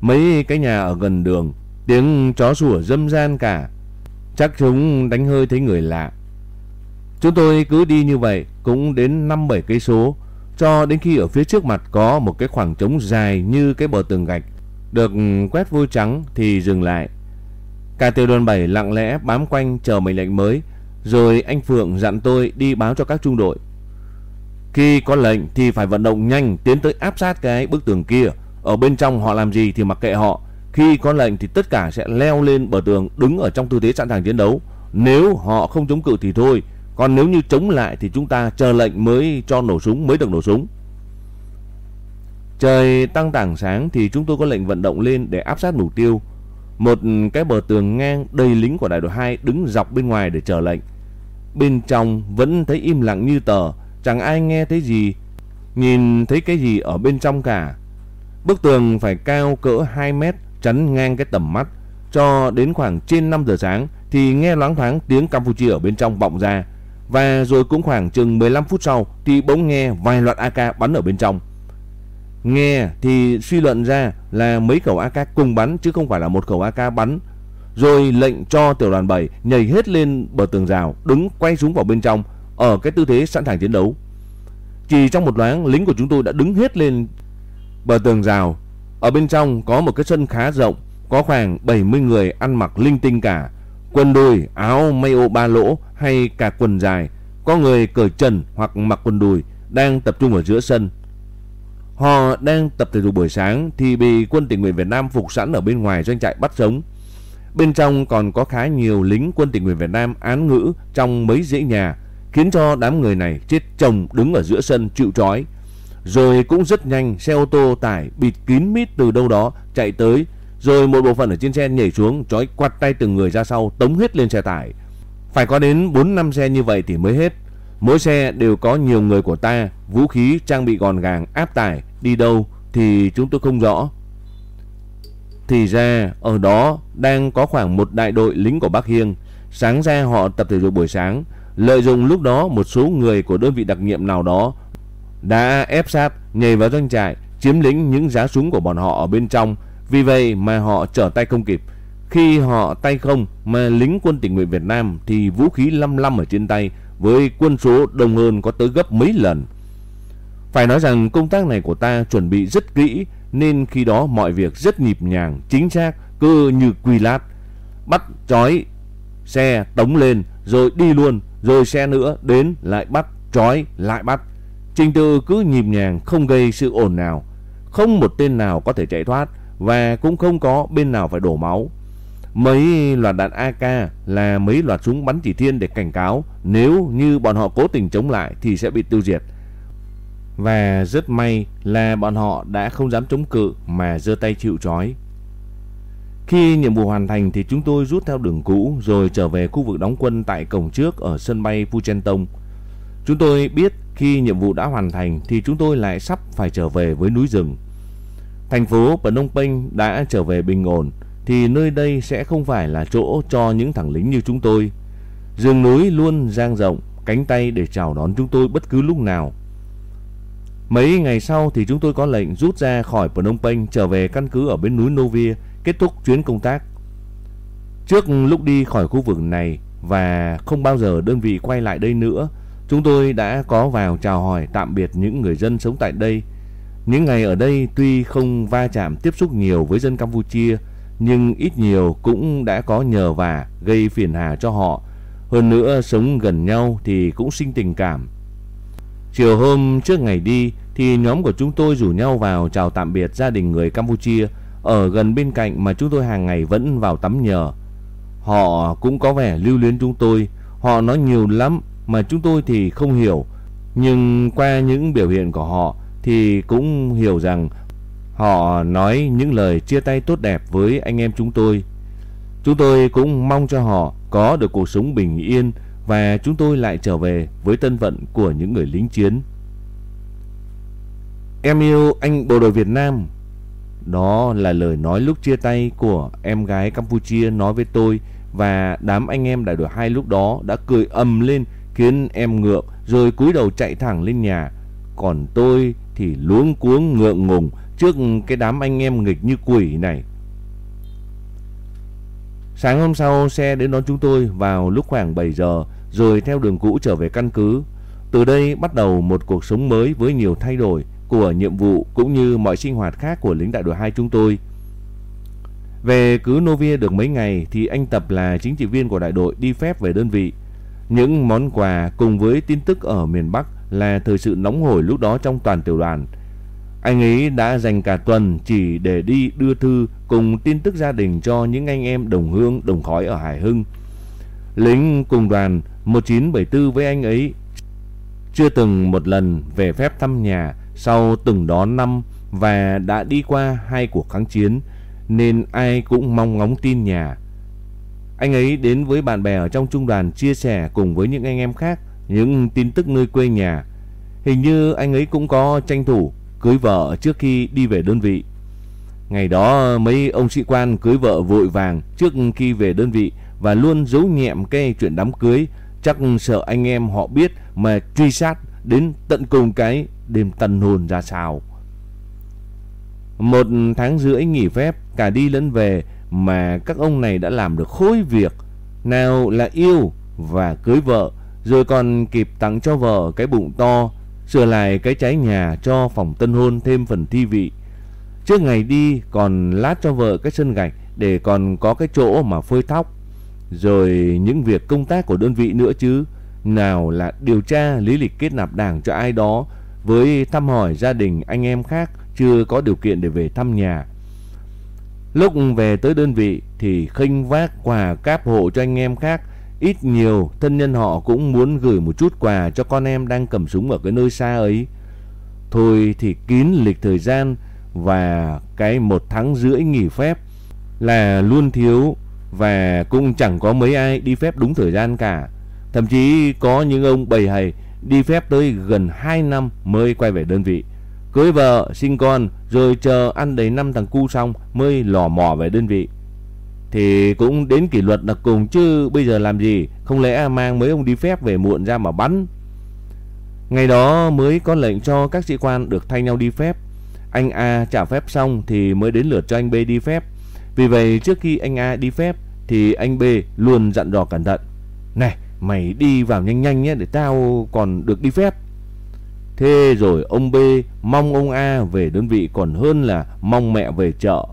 Mấy cái nhà ở gần đường, tiếng chó sủa dâm gian cả. Chắc chúng đánh hơi thấy người lạ. Chúng tôi cứ đi như vậy cũng đến 5-7 cây số cho đến khi ở phía trước mặt có một cái khoảng trống dài như cái bờ tường gạch được quét vôi trắng thì dừng lại. Cả tiểu đoàn 7 lặng lẽ bám quanh chờ mệnh lệnh mới, rồi anh Phượng dặn tôi đi báo cho các trung đội. Khi có lệnh thì phải vận động nhanh tiến tới áp sát cái bức tường kia, ở bên trong họ làm gì thì mặc kệ họ. Khi có lệnh thì tất cả sẽ leo lên bờ tường đứng ở trong tư thế sẵn sàng chiến đấu. Nếu họ không chống cự thì thôi, còn nếu như chống lại thì chúng ta chờ lệnh mới cho nổ súng mới được nổ súng. Trời tăng tảng sáng thì chúng tôi có lệnh vận động lên để áp sát mục tiêu. Một cái bờ tường ngang đầy lính của đại đội 2 đứng dọc bên ngoài để chờ lệnh. Bên trong vẫn thấy im lặng như tờ, chẳng ai nghe thấy gì, nhìn thấy cái gì ở bên trong cả. Bức tường phải cao cỡ 2 mét chắn ngang cái tầm mắt. Cho đến khoảng trên 5 giờ sáng thì nghe loáng thoáng tiếng Campuchia ở bên trong vọng ra. Và rồi cũng khoảng chừng 15 phút sau thì bỗng nghe vài loạt AK bắn ở bên trong. Nghe thì suy luận ra là mấy khẩu AK cùng bắn chứ không phải là một khẩu AK bắn. Rồi lệnh cho tiểu đoàn 7 nhảy hết lên bờ tường rào, đứng quay súng vào bên trong ở cái tư thế sẵn sàng chiến đấu. Chỉ trong một loáng lính của chúng tôi đã đứng hết lên bờ tường rào. Ở bên trong có một cái sân khá rộng, có khoảng 70 người ăn mặc linh tinh cả. Quần đùi, áo may ô ba lỗ hay cả quần dài. Có người cởi trần hoặc mặc quần đùi đang tập trung ở giữa sân. Họ đang tập thể dục buổi sáng thì bị quân tình nguyện Việt Nam phục sẵn ở bên ngoài doanh trại bắt sống. Bên trong còn có khá nhiều lính quân tình nguyện Việt Nam án ngữ trong mấy dãy nhà, khiến cho đám người này chết chồng đứng ở giữa sân chịu trói. Rồi cũng rất nhanh xe ô tô tải bịt kín mít từ đâu đó chạy tới, rồi một bộ phận ở trên xe nhảy xuống trói quạt tay từng người ra sau tống hết lên xe tải. Phải có đến 4 năm xe như vậy thì mới hết. Mỗi xe đều có nhiều người của ta, vũ khí trang bị gọn gàng, áp tải, đi đâu thì chúng tôi không rõ. Thì ra ở đó đang có khoảng một đại đội lính của Bắc hiên. Sáng ra họ tập thể dục buổi sáng, lợi dụng lúc đó một số người của đơn vị đặc nhiệm nào đó đã ép sát nhảy vào doanh trại, chiếm lĩnh những giá súng của bọn họ ở bên trong. Vì vậy mà họ trở tay không kịp. Khi họ tay không mà lính quân tình nguyện Việt Nam thì vũ khí lăm lăm ở trên tay với quân số đông hơn có tới gấp mấy lần. Phải nói rằng công tác này của ta chuẩn bị rất kỹ nên khi đó mọi việc rất nhịp nhàng, chính xác, cơ như quy lát. Bắt trói xe tống lên rồi đi luôn, rồi xe nữa đến lại bắt trói lại bắt. Trình tự cứ nhịp nhàng không gây sự ồn nào. Không một tên nào có thể chạy thoát và cũng không có bên nào phải đổ máu. Mấy loạt đạn AK là mấy loạt súng bắn chỉ thiên để cảnh cáo, nếu như bọn họ cố tình chống lại thì sẽ bị tiêu diệt. Và rất may là bọn họ đã không dám chống cự mà giơ tay chịu trói. Khi nhiệm vụ hoàn thành thì chúng tôi rút theo đường cũ rồi trở về khu vực đóng quân tại cổng trước ở sân bay Puchentong. Chúng tôi biết khi nhiệm vụ đã hoàn thành thì chúng tôi lại sắp phải trở về với núi rừng. Thành phố Phnom Penh đã trở về bình ổn thì nơi đây sẽ không phải là chỗ cho những thằng lính như chúng tôi. Rừng núi luôn dang rộng, cánh tay để chào đón chúng tôi bất cứ lúc nào. Mấy ngày sau thì chúng tôi có lệnh rút ra khỏi Phnom Penh trở về căn cứ ở bên núi Novia kết thúc chuyến công tác. Trước lúc đi khỏi khu vực này và không bao giờ đơn vị quay lại đây nữa, chúng tôi đã có vào chào hỏi tạm biệt những người dân sống tại đây. Những ngày ở đây tuy không va chạm tiếp xúc nhiều với dân Campuchia, nhưng ít nhiều cũng đã có nhờ vả gây phiền hà cho họ. Hơn nữa sống gần nhau thì cũng sinh tình cảm. Chiều hôm trước ngày đi thì nhóm của chúng tôi rủ nhau vào chào tạm biệt gia đình người Campuchia ở gần bên cạnh mà chúng tôi hàng ngày vẫn vào tắm nhờ. Họ cũng có vẻ lưu luyến chúng tôi, họ nói nhiều lắm mà chúng tôi thì không hiểu. Nhưng qua những biểu hiện của họ thì cũng hiểu rằng họ nói những lời chia tay tốt đẹp với anh em chúng tôi. Chúng tôi cũng mong cho họ có được cuộc sống bình yên và chúng tôi lại trở về với tân vận của những người lính chiến. Em yêu anh bộ đội Việt Nam. Đó là lời nói lúc chia tay của em gái Campuchia nói với tôi và đám anh em đại đội hai lúc đó đã cười ầm lên khiến em ngượng rồi cúi đầu chạy thẳng lên nhà. Còn tôi thì luống cuống ngượng ngùng trước cái đám anh em nghịch như quỷ này. Sáng hôm sau, xe đến đón chúng tôi vào lúc khoảng 7 giờ, rồi theo đường cũ trở về căn cứ. Từ đây bắt đầu một cuộc sống mới với nhiều thay đổi của nhiệm vụ cũng như mọi sinh hoạt khác của lính đại đội 2 chúng tôi. Về cứ Novia được mấy ngày thì anh Tập là chính trị viên của đại đội đi phép về đơn vị. Những món quà cùng với tin tức ở miền Bắc là thời sự nóng hổi lúc đó trong toàn tiểu đoàn. Anh ấy đã dành cả tuần chỉ để đi đưa thư cùng tin tức gia đình cho những anh em đồng hương, đồng khói ở Hải Hưng. Lính cùng đoàn 1974 với anh ấy chưa từng một lần về phép thăm nhà sau từng đó năm và đã đi qua hai cuộc kháng chiến, nên ai cũng mong ngóng tin nhà. Anh ấy đến với bạn bè ở trong trung đoàn chia sẻ cùng với những anh em khác những tin tức nơi quê nhà. Hình như anh ấy cũng có tranh thủ cưới vợ trước khi đi về đơn vị. Ngày đó mấy ông sĩ quan cưới vợ vội vàng trước khi về đơn vị và luôn giấu nhẹm cái chuyện đám cưới, chắc sợ anh em họ biết mà truy sát đến tận cùng cái đêm tân hôn ra sao. Một tháng rưỡi nghỉ phép cả đi lẫn về mà các ông này đã làm được khối việc. Nào là yêu và cưới vợ rồi còn kịp tặng cho vợ cái bụng to, sửa lại cái trái nhà cho phòng tân hôn thêm phần thi vị. Trước ngày đi còn lát cho vợ cái sân gạch để còn có cái chỗ mà phơi thóc. Rồi những việc công tác của đơn vị nữa chứ. Nào là điều tra lý lịch kết nạp đảng cho ai đó với thăm hỏi gia đình anh em khác chưa có điều kiện để về thăm nhà. Lúc về tới đơn vị thì khinh vác quà cáp hộ cho anh em khác. Ít nhiều thân nhân họ cũng muốn gửi một chút quà cho con em đang cầm súng ở cái nơi xa ấy. Thôi thì kín lịch thời gian và cái một tháng rưỡi nghỉ phép là luôn thiếu và cũng chẳng có mấy ai đi phép đúng thời gian cả. Thậm chí có những ông bầy hầy đi phép tới gần 2 năm mới quay về đơn vị. Cưới vợ, sinh con rồi chờ ăn đầy năm thằng cu xong mới lò mò về đơn vị. Thì cũng đến kỷ luật là cùng chứ bây giờ làm gì, không lẽ mang mấy ông đi phép về muộn ra mà bắn. Ngày đó mới có lệnh cho các sĩ quan được thay nhau đi phép. Anh A trả phép xong thì mới đến lượt cho anh B đi phép. Vì vậy trước khi anh A đi phép thì anh B luôn dặn dò cẩn thận. Này, mày đi vào nhanh nhanh nhé để tao còn được đi phép. Thế rồi ông B mong ông A về đơn vị còn hơn là mong mẹ về chợ.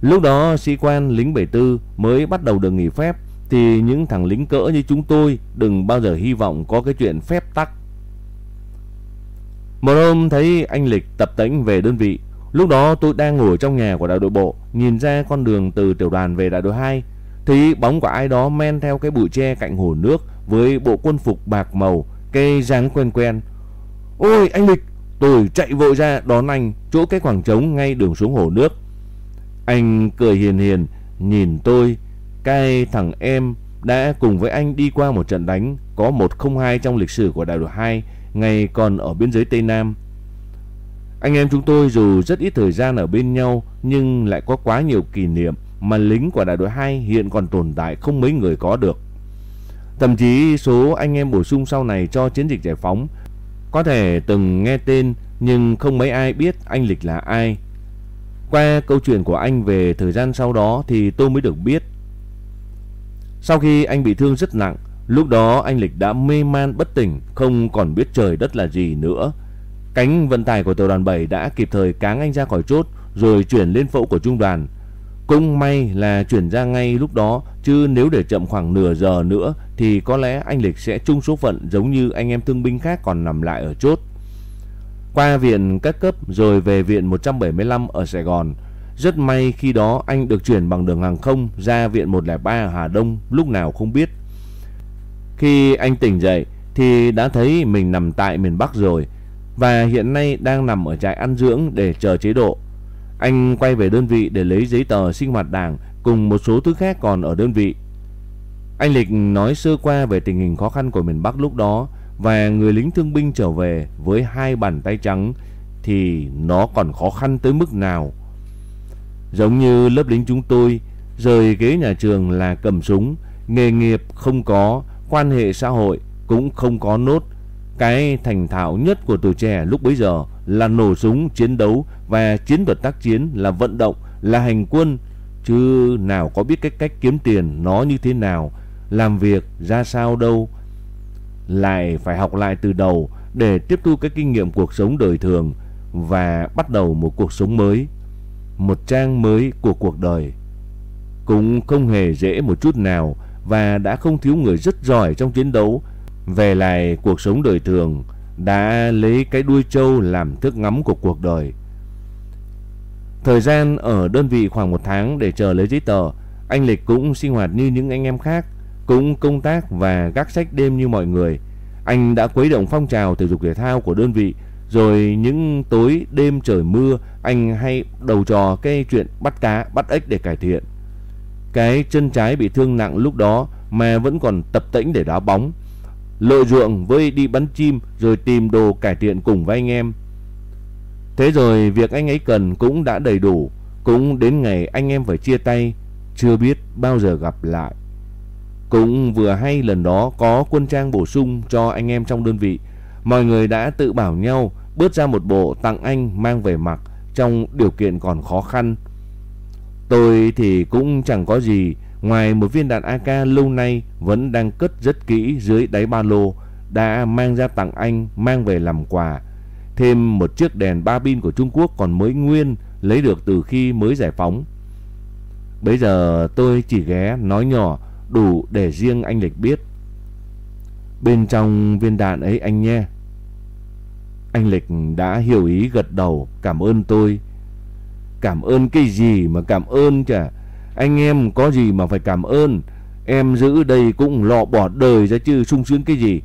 Lúc đó sĩ quan lính 74 mới bắt đầu được nghỉ phép thì những thằng lính cỡ như chúng tôi đừng bao giờ hy vọng có cái chuyện phép tắc. Một hôm thấy anh Lịch tập tễnh về đơn vị. Lúc đó tôi đang ngồi trong nhà của đại đội bộ, nhìn ra con đường từ tiểu đoàn về đại đội 2, thì bóng của ai đó men theo cái bụi tre cạnh hồ nước với bộ quân phục bạc màu, cây dáng quen quen. Ôi anh Lịch, tôi chạy vội ra đón anh chỗ cái khoảng trống ngay đường xuống hồ nước. Anh cười hiền hiền nhìn tôi, cái thằng em đã cùng với anh đi qua một trận đánh có 102 trong lịch sử của đại đội 2 ngày còn ở biên giới Tây Nam. Anh em chúng tôi dù rất ít thời gian ở bên nhau nhưng lại có quá nhiều kỷ niệm mà lính của đại đội 2 hiện còn tồn tại không mấy người có được. Thậm chí số anh em bổ sung sau này cho chiến dịch giải phóng có thể từng nghe tên nhưng không mấy ai biết anh Lịch là ai. Qua câu chuyện của anh về thời gian sau đó thì tôi mới được biết. Sau khi anh bị thương rất nặng, lúc đó anh Lịch đã mê man bất tỉnh, không còn biết trời đất là gì nữa. Cánh vận tải của tiểu đoàn 7 đã kịp thời cáng anh ra khỏi chốt rồi chuyển lên phẫu của trung đoàn. Cũng may là chuyển ra ngay lúc đó chứ nếu để chậm khoảng nửa giờ nữa thì có lẽ anh Lịch sẽ chung số phận giống như anh em thương binh khác còn nằm lại ở chốt. Qua viện các cấp rồi về viện 175 ở Sài Gòn. Rất may khi đó anh được chuyển bằng đường hàng không ra viện 103 ở Hà Đông, lúc nào không biết. Khi anh tỉnh dậy thì đã thấy mình nằm tại miền Bắc rồi và hiện nay đang nằm ở trại ăn dưỡng để chờ chế độ. Anh quay về đơn vị để lấy giấy tờ sinh hoạt đảng cùng một số thứ khác còn ở đơn vị. Anh Lịch nói sơ qua về tình hình khó khăn của miền Bắc lúc đó và người lính thương binh trở về với hai bàn tay trắng thì nó còn khó khăn tới mức nào. Giống như lớp lính chúng tôi, rời ghế nhà trường là cầm súng, nghề nghiệp không có, quan hệ xã hội cũng không có nốt. Cái thành thạo nhất của tuổi trẻ lúc bấy giờ là nổ súng chiến đấu và chiến thuật tác chiến là vận động, là hành quân, chứ nào có biết cái cách kiếm tiền nó như thế nào, làm việc ra sao đâu. Lại phải học lại từ đầu để tiếp thu cái kinh nghiệm cuộc sống đời thường và bắt đầu một cuộc sống mới, một trang mới của cuộc đời. Cũng không hề dễ một chút nào và đã không thiếu người rất giỏi trong chiến đấu. Về lại cuộc sống đời thường, đã lấy cái đuôi trâu làm thước ngắm của cuộc đời. Thời gian ở đơn vị khoảng một tháng để chờ lấy giấy tờ, anh Lịch cũng sinh hoạt như những anh em khác, cũng công tác và gác sách đêm như mọi người. Anh đã quấy động phong trào thể dục thể thao của đơn vị, rồi những tối đêm trời mưa, anh hay đầu trò cái chuyện bắt cá, bắt ếch để cải thiện. Cái chân trái bị thương nặng lúc đó mà vẫn còn tập tễnh để đá bóng. lội ruộng với đi bắn chim rồi tìm đồ cải thiện cùng với anh em. Thế rồi việc anh ấy cần cũng đã đầy đủ, cũng đến ngày anh em phải chia tay, chưa biết bao giờ gặp lại. Cũng vừa hay lần đó có quân trang bổ sung cho anh em trong đơn vị, mọi người đã tự bảo nhau bớt ra một bộ tặng anh mang về mặc trong điều kiện còn khó khăn. Tôi thì cũng chẳng có gì ngoài một viên đạn AK lâu nay vẫn đang cất rất kỹ dưới đáy ba lô đã mang ra tặng anh mang về làm quà thêm một chiếc đèn ba pin của Trung Quốc còn mới nguyên lấy được từ khi mới giải phóng. Bây giờ tôi chỉ ghé nói nhỏ đủ để riêng anh Lịch biết. Bên trong viên đạn ấy anh nhé. Anh Lịch đã hiểu ý gật đầu cảm ơn tôi. Cảm ơn cái gì mà cảm ơn chả. Anh em có gì mà phải cảm ơn. Em giữ đây cũng lọ bỏ đời ra chứ sung sướng cái gì.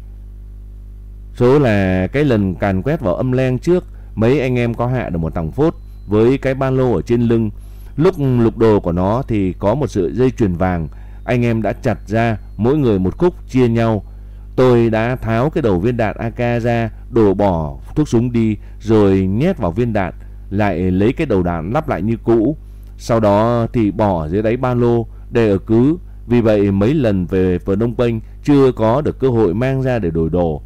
Số là cái lần càn quét vào âm len trước, mấy anh em có hạ được một thằng phốt với cái ba lô ở trên lưng. Lúc lục đồ của nó thì có một sợi dây chuyền vàng, anh em đã chặt ra mỗi người một khúc chia nhau. Tôi đã tháo cái đầu viên đạn AK ra, đổ bỏ thuốc súng đi rồi nhét vào viên đạn, lại lấy cái đầu đạn lắp lại như cũ. Sau đó thì bỏ dưới đáy ba lô để ở cứ. Vì vậy mấy lần về Phnom Penh chưa có được cơ hội mang ra để đổi đồ.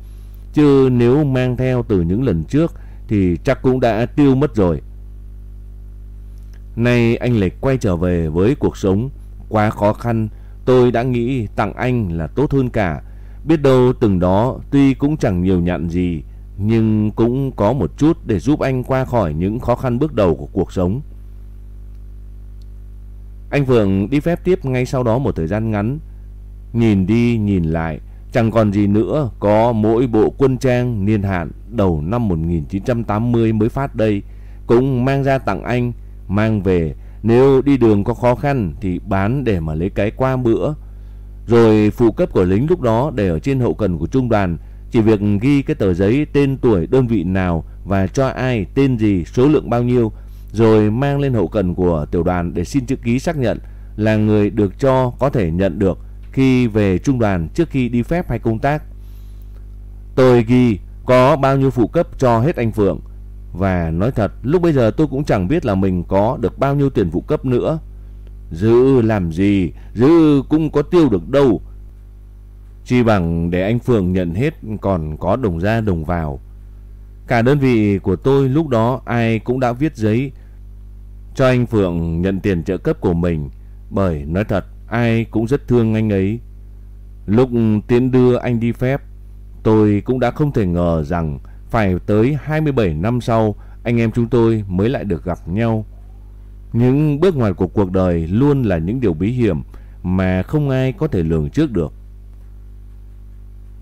Chứ nếu mang theo từ những lần trước thì chắc cũng đã tiêu mất rồi. Nay anh Lệch quay trở về với cuộc sống quá khó khăn, tôi đã nghĩ tặng anh là tốt hơn cả. Biết đâu từng đó tuy cũng chẳng nhiều nhận gì, nhưng cũng có một chút để giúp anh qua khỏi những khó khăn bước đầu của cuộc sống. Anh Vượng đi phép tiếp ngay sau đó một thời gian ngắn. Nhìn đi nhìn lại, chẳng còn gì nữa, có mỗi bộ quân trang niên hạn đầu năm 1980 mới phát đây, cũng mang ra tặng anh, mang về, nếu đi đường có khó khăn thì bán để mà lấy cái qua bữa. Rồi phụ cấp của lính lúc đó để ở trên hậu cần của trung đoàn, chỉ việc ghi cái tờ giấy tên tuổi đơn vị nào và cho ai tên gì, số lượng bao nhiêu, rồi mang lên hậu cần của tiểu đoàn để xin chữ ký xác nhận là người được cho có thể nhận được khi về trung đoàn trước khi đi phép hay công tác. Tôi ghi có bao nhiêu phụ cấp cho hết anh Phượng. Và nói thật, lúc bây giờ tôi cũng chẳng biết là mình có được bao nhiêu tiền phụ cấp nữa. Giữ làm gì, giữ cũng có tiêu được đâu. Chỉ bằng để anh Phượng nhận hết còn có đồng ra đồng vào. Cả đơn vị của tôi lúc đó ai cũng đã viết giấy cho anh Phượng nhận tiền trợ cấp của mình. Bởi nói thật, ai cũng rất thương anh ấy. Lúc tiến đưa anh đi phép, tôi cũng đã không thể ngờ rằng phải tới 27 năm sau anh em chúng tôi mới lại được gặp nhau. Những bước ngoặt của cuộc đời luôn là những điều bí hiểm mà không ai có thể lường trước được.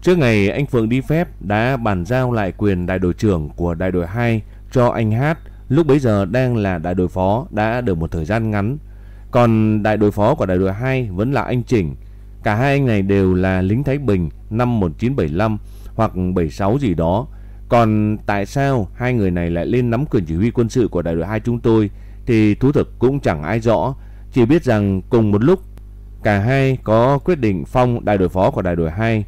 Trước ngày anh Phượng đi phép đã bàn giao lại quyền đại đội trưởng của đại đội 2 cho anh Hát, lúc bấy giờ đang là đại đội phó đã được một thời gian ngắn. Còn đại đội phó của đại đội 2 vẫn là anh Chỉnh. Cả hai anh này đều là lính Thái Bình năm 1975 hoặc 76 gì đó. Còn tại sao hai người này lại lên nắm quyền chỉ huy quân sự của đại đội 2 chúng tôi, thì thú thực cũng chẳng ai rõ. Chỉ biết rằng cùng một lúc, cả hai có quyết định phong đại đội phó của đại đội 2.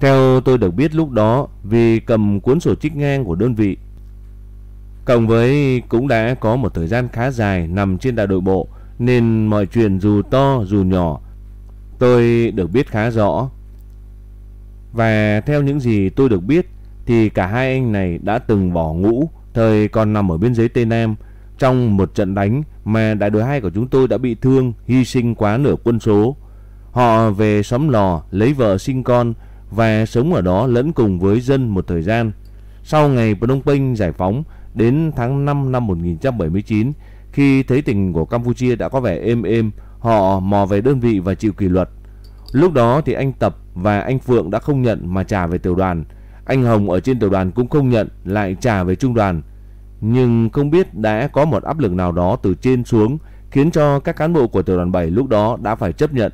Theo tôi được biết lúc đó, vì cầm cuốn sổ trích ngang của đơn vị, cộng với cũng đã có một thời gian khá dài nằm trên đại đội bộ, nên mọi chuyện dù to dù nhỏ, tôi được biết khá rõ. Và theo những gì tôi được biết thì cả hai anh này đã từng bỏ ngũ thời còn nằm ở biên giới Tây Nam trong một trận đánh mà đại đội 2 của chúng tôi đã bị thương, hy sinh quá nửa quân số. Họ về xóm lò, lấy vợ sinh con và sống ở đó lẫn cùng với dân một thời gian. Sau ngày Phnom Penh giải phóng đến tháng 5 năm 1979, khi thấy tình của Campuchia đã có vẻ êm êm, họ mò về đơn vị và chịu kỷ luật. Lúc đó thì anh Tập và anh Phượng đã không nhận mà trả về tiểu đoàn. Anh Hồng ở trên tiểu đoàn cũng không nhận lại trả về trung đoàn. Nhưng không biết đã có một áp lực nào đó từ trên xuống khiến cho các cán bộ của tiểu đoàn 7 lúc đó đã phải chấp nhận.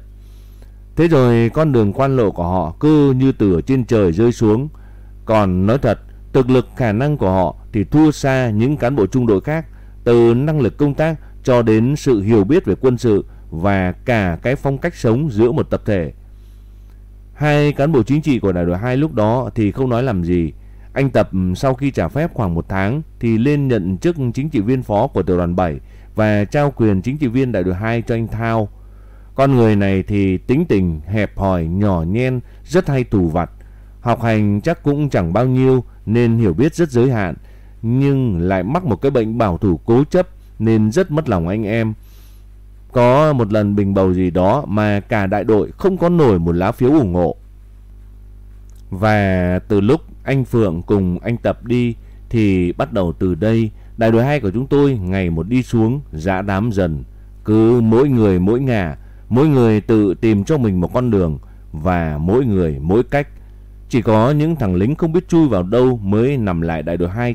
Thế rồi con đường quan lộ của họ cứ như từ ở trên trời rơi xuống. Còn nói thật, thực lực khả năng của họ thì thua xa những cán bộ trung đội khác từ năng lực công tác cho đến sự hiểu biết về quân sự và cả cái phong cách sống giữa một tập thể. Hai cán bộ chính trị của đại đội 2 lúc đó thì không nói làm gì. Anh Tập ừ, sau khi trả phép khoảng một tháng thì lên nhận chức chính trị viên phó của tiểu đoàn 7 và trao quyền chính trị viên đại đội 2 cho anh Thao. Con người này thì tính tình hẹp hòi, nhỏ nhen, rất hay tù vặt. Học hành chắc cũng chẳng bao nhiêu nên hiểu biết rất giới hạn, nhưng lại mắc một cái bệnh bảo thủ cố chấp nên rất mất lòng anh em. Có một lần bình bầu gì đó mà cả đại đội không có nổi một lá phiếu ủng hộ. Và từ lúc anh Phượng cùng anh Tập đi thì bắt đầu từ đây đại đội 2 của chúng tôi ngày một đi xuống dã đám dần. Cứ mỗi người mỗi ngả, mỗi người tự tìm cho mình một con đường và mỗi người mỗi cách. Chỉ có những thằng lính không biết chui vào đâu mới nằm lại đại đội 2.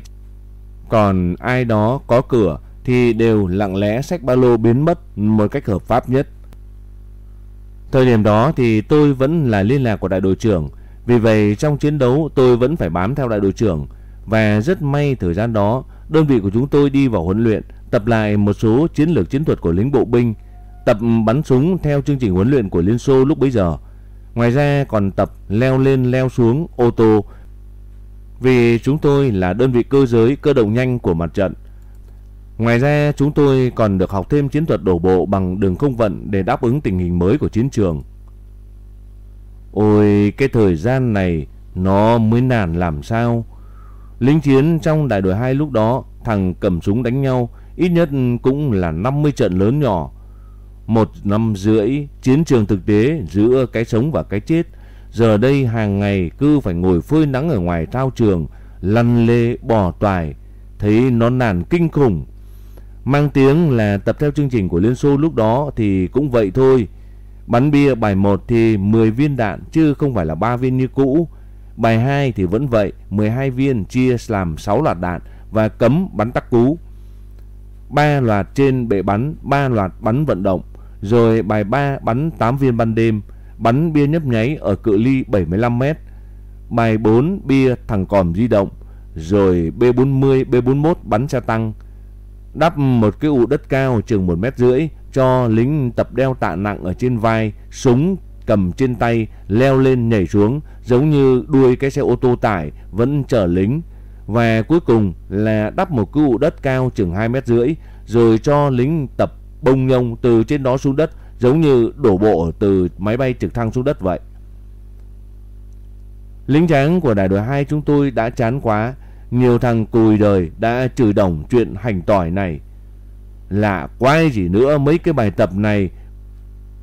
Còn ai đó có cửa thì đều lặng lẽ xách ba lô biến mất một cách hợp pháp nhất. Thời điểm đó thì tôi vẫn là liên lạc của đại đội trưởng, vì vậy trong chiến đấu tôi vẫn phải bám theo đại đội trưởng và rất may thời gian đó đơn vị của chúng tôi đi vào huấn luyện, tập lại một số chiến lược chiến thuật của lính bộ binh, tập bắn súng theo chương trình huấn luyện của Liên Xô lúc bấy giờ. Ngoài ra còn tập leo lên leo xuống ô tô vì chúng tôi là đơn vị cơ giới cơ động nhanh của mặt trận. Ngoài ra chúng tôi còn được học thêm chiến thuật đổ bộ bằng đường không vận để đáp ứng tình hình mới của chiến trường. Ôi cái thời gian này nó mới nản làm sao. Lính chiến trong đại đội 2 lúc đó thằng cầm súng đánh nhau ít nhất cũng là 50 trận lớn nhỏ. Một năm rưỡi chiến trường thực tế giữa cái sống và cái chết. Giờ đây hàng ngày cứ phải ngồi phơi nắng ở ngoài thao trường, lăn lê bò toài, thấy nó nản kinh khủng. Mang tiếng là tập theo chương trình của Liên Xô lúc đó thì cũng vậy thôi. Bắn bia bài 1 thì 10 viên đạn chứ không phải là 3 viên như cũ. Bài 2 thì vẫn vậy, 12 viên chia làm 6 loạt đạn và cấm bắn tắc cú. 3 loạt trên bệ bắn, 3 loạt bắn vận động. Rồi bài 3 bắn 8 viên ban đêm, bắn bia nhấp nháy ở cự ly 75 m. Bài 4 bia thằng còm di động, rồi B40, B41 bắn xe tăng. Đắp một cái ụ đất cao chừng một mét rưỡi cho lính tập đeo tạ nặng ở trên vai, súng cầm trên tay, leo lên nhảy xuống giống như đuôi cái xe ô tô tải vẫn chở lính. Và cuối cùng là đắp một cái ụ đất cao chừng 2 mét rưỡi rồi cho lính tập bông nhông từ trên đó xuống đất giống như đổ bộ từ máy bay trực thăng xuống đất vậy. Lính tráng của đại đội 2 chúng tôi đã chán quá, nhiều thằng cùi đời đã trừ đồng chuyện hành tỏi này. Lạ quái gì nữa mấy cái bài tập này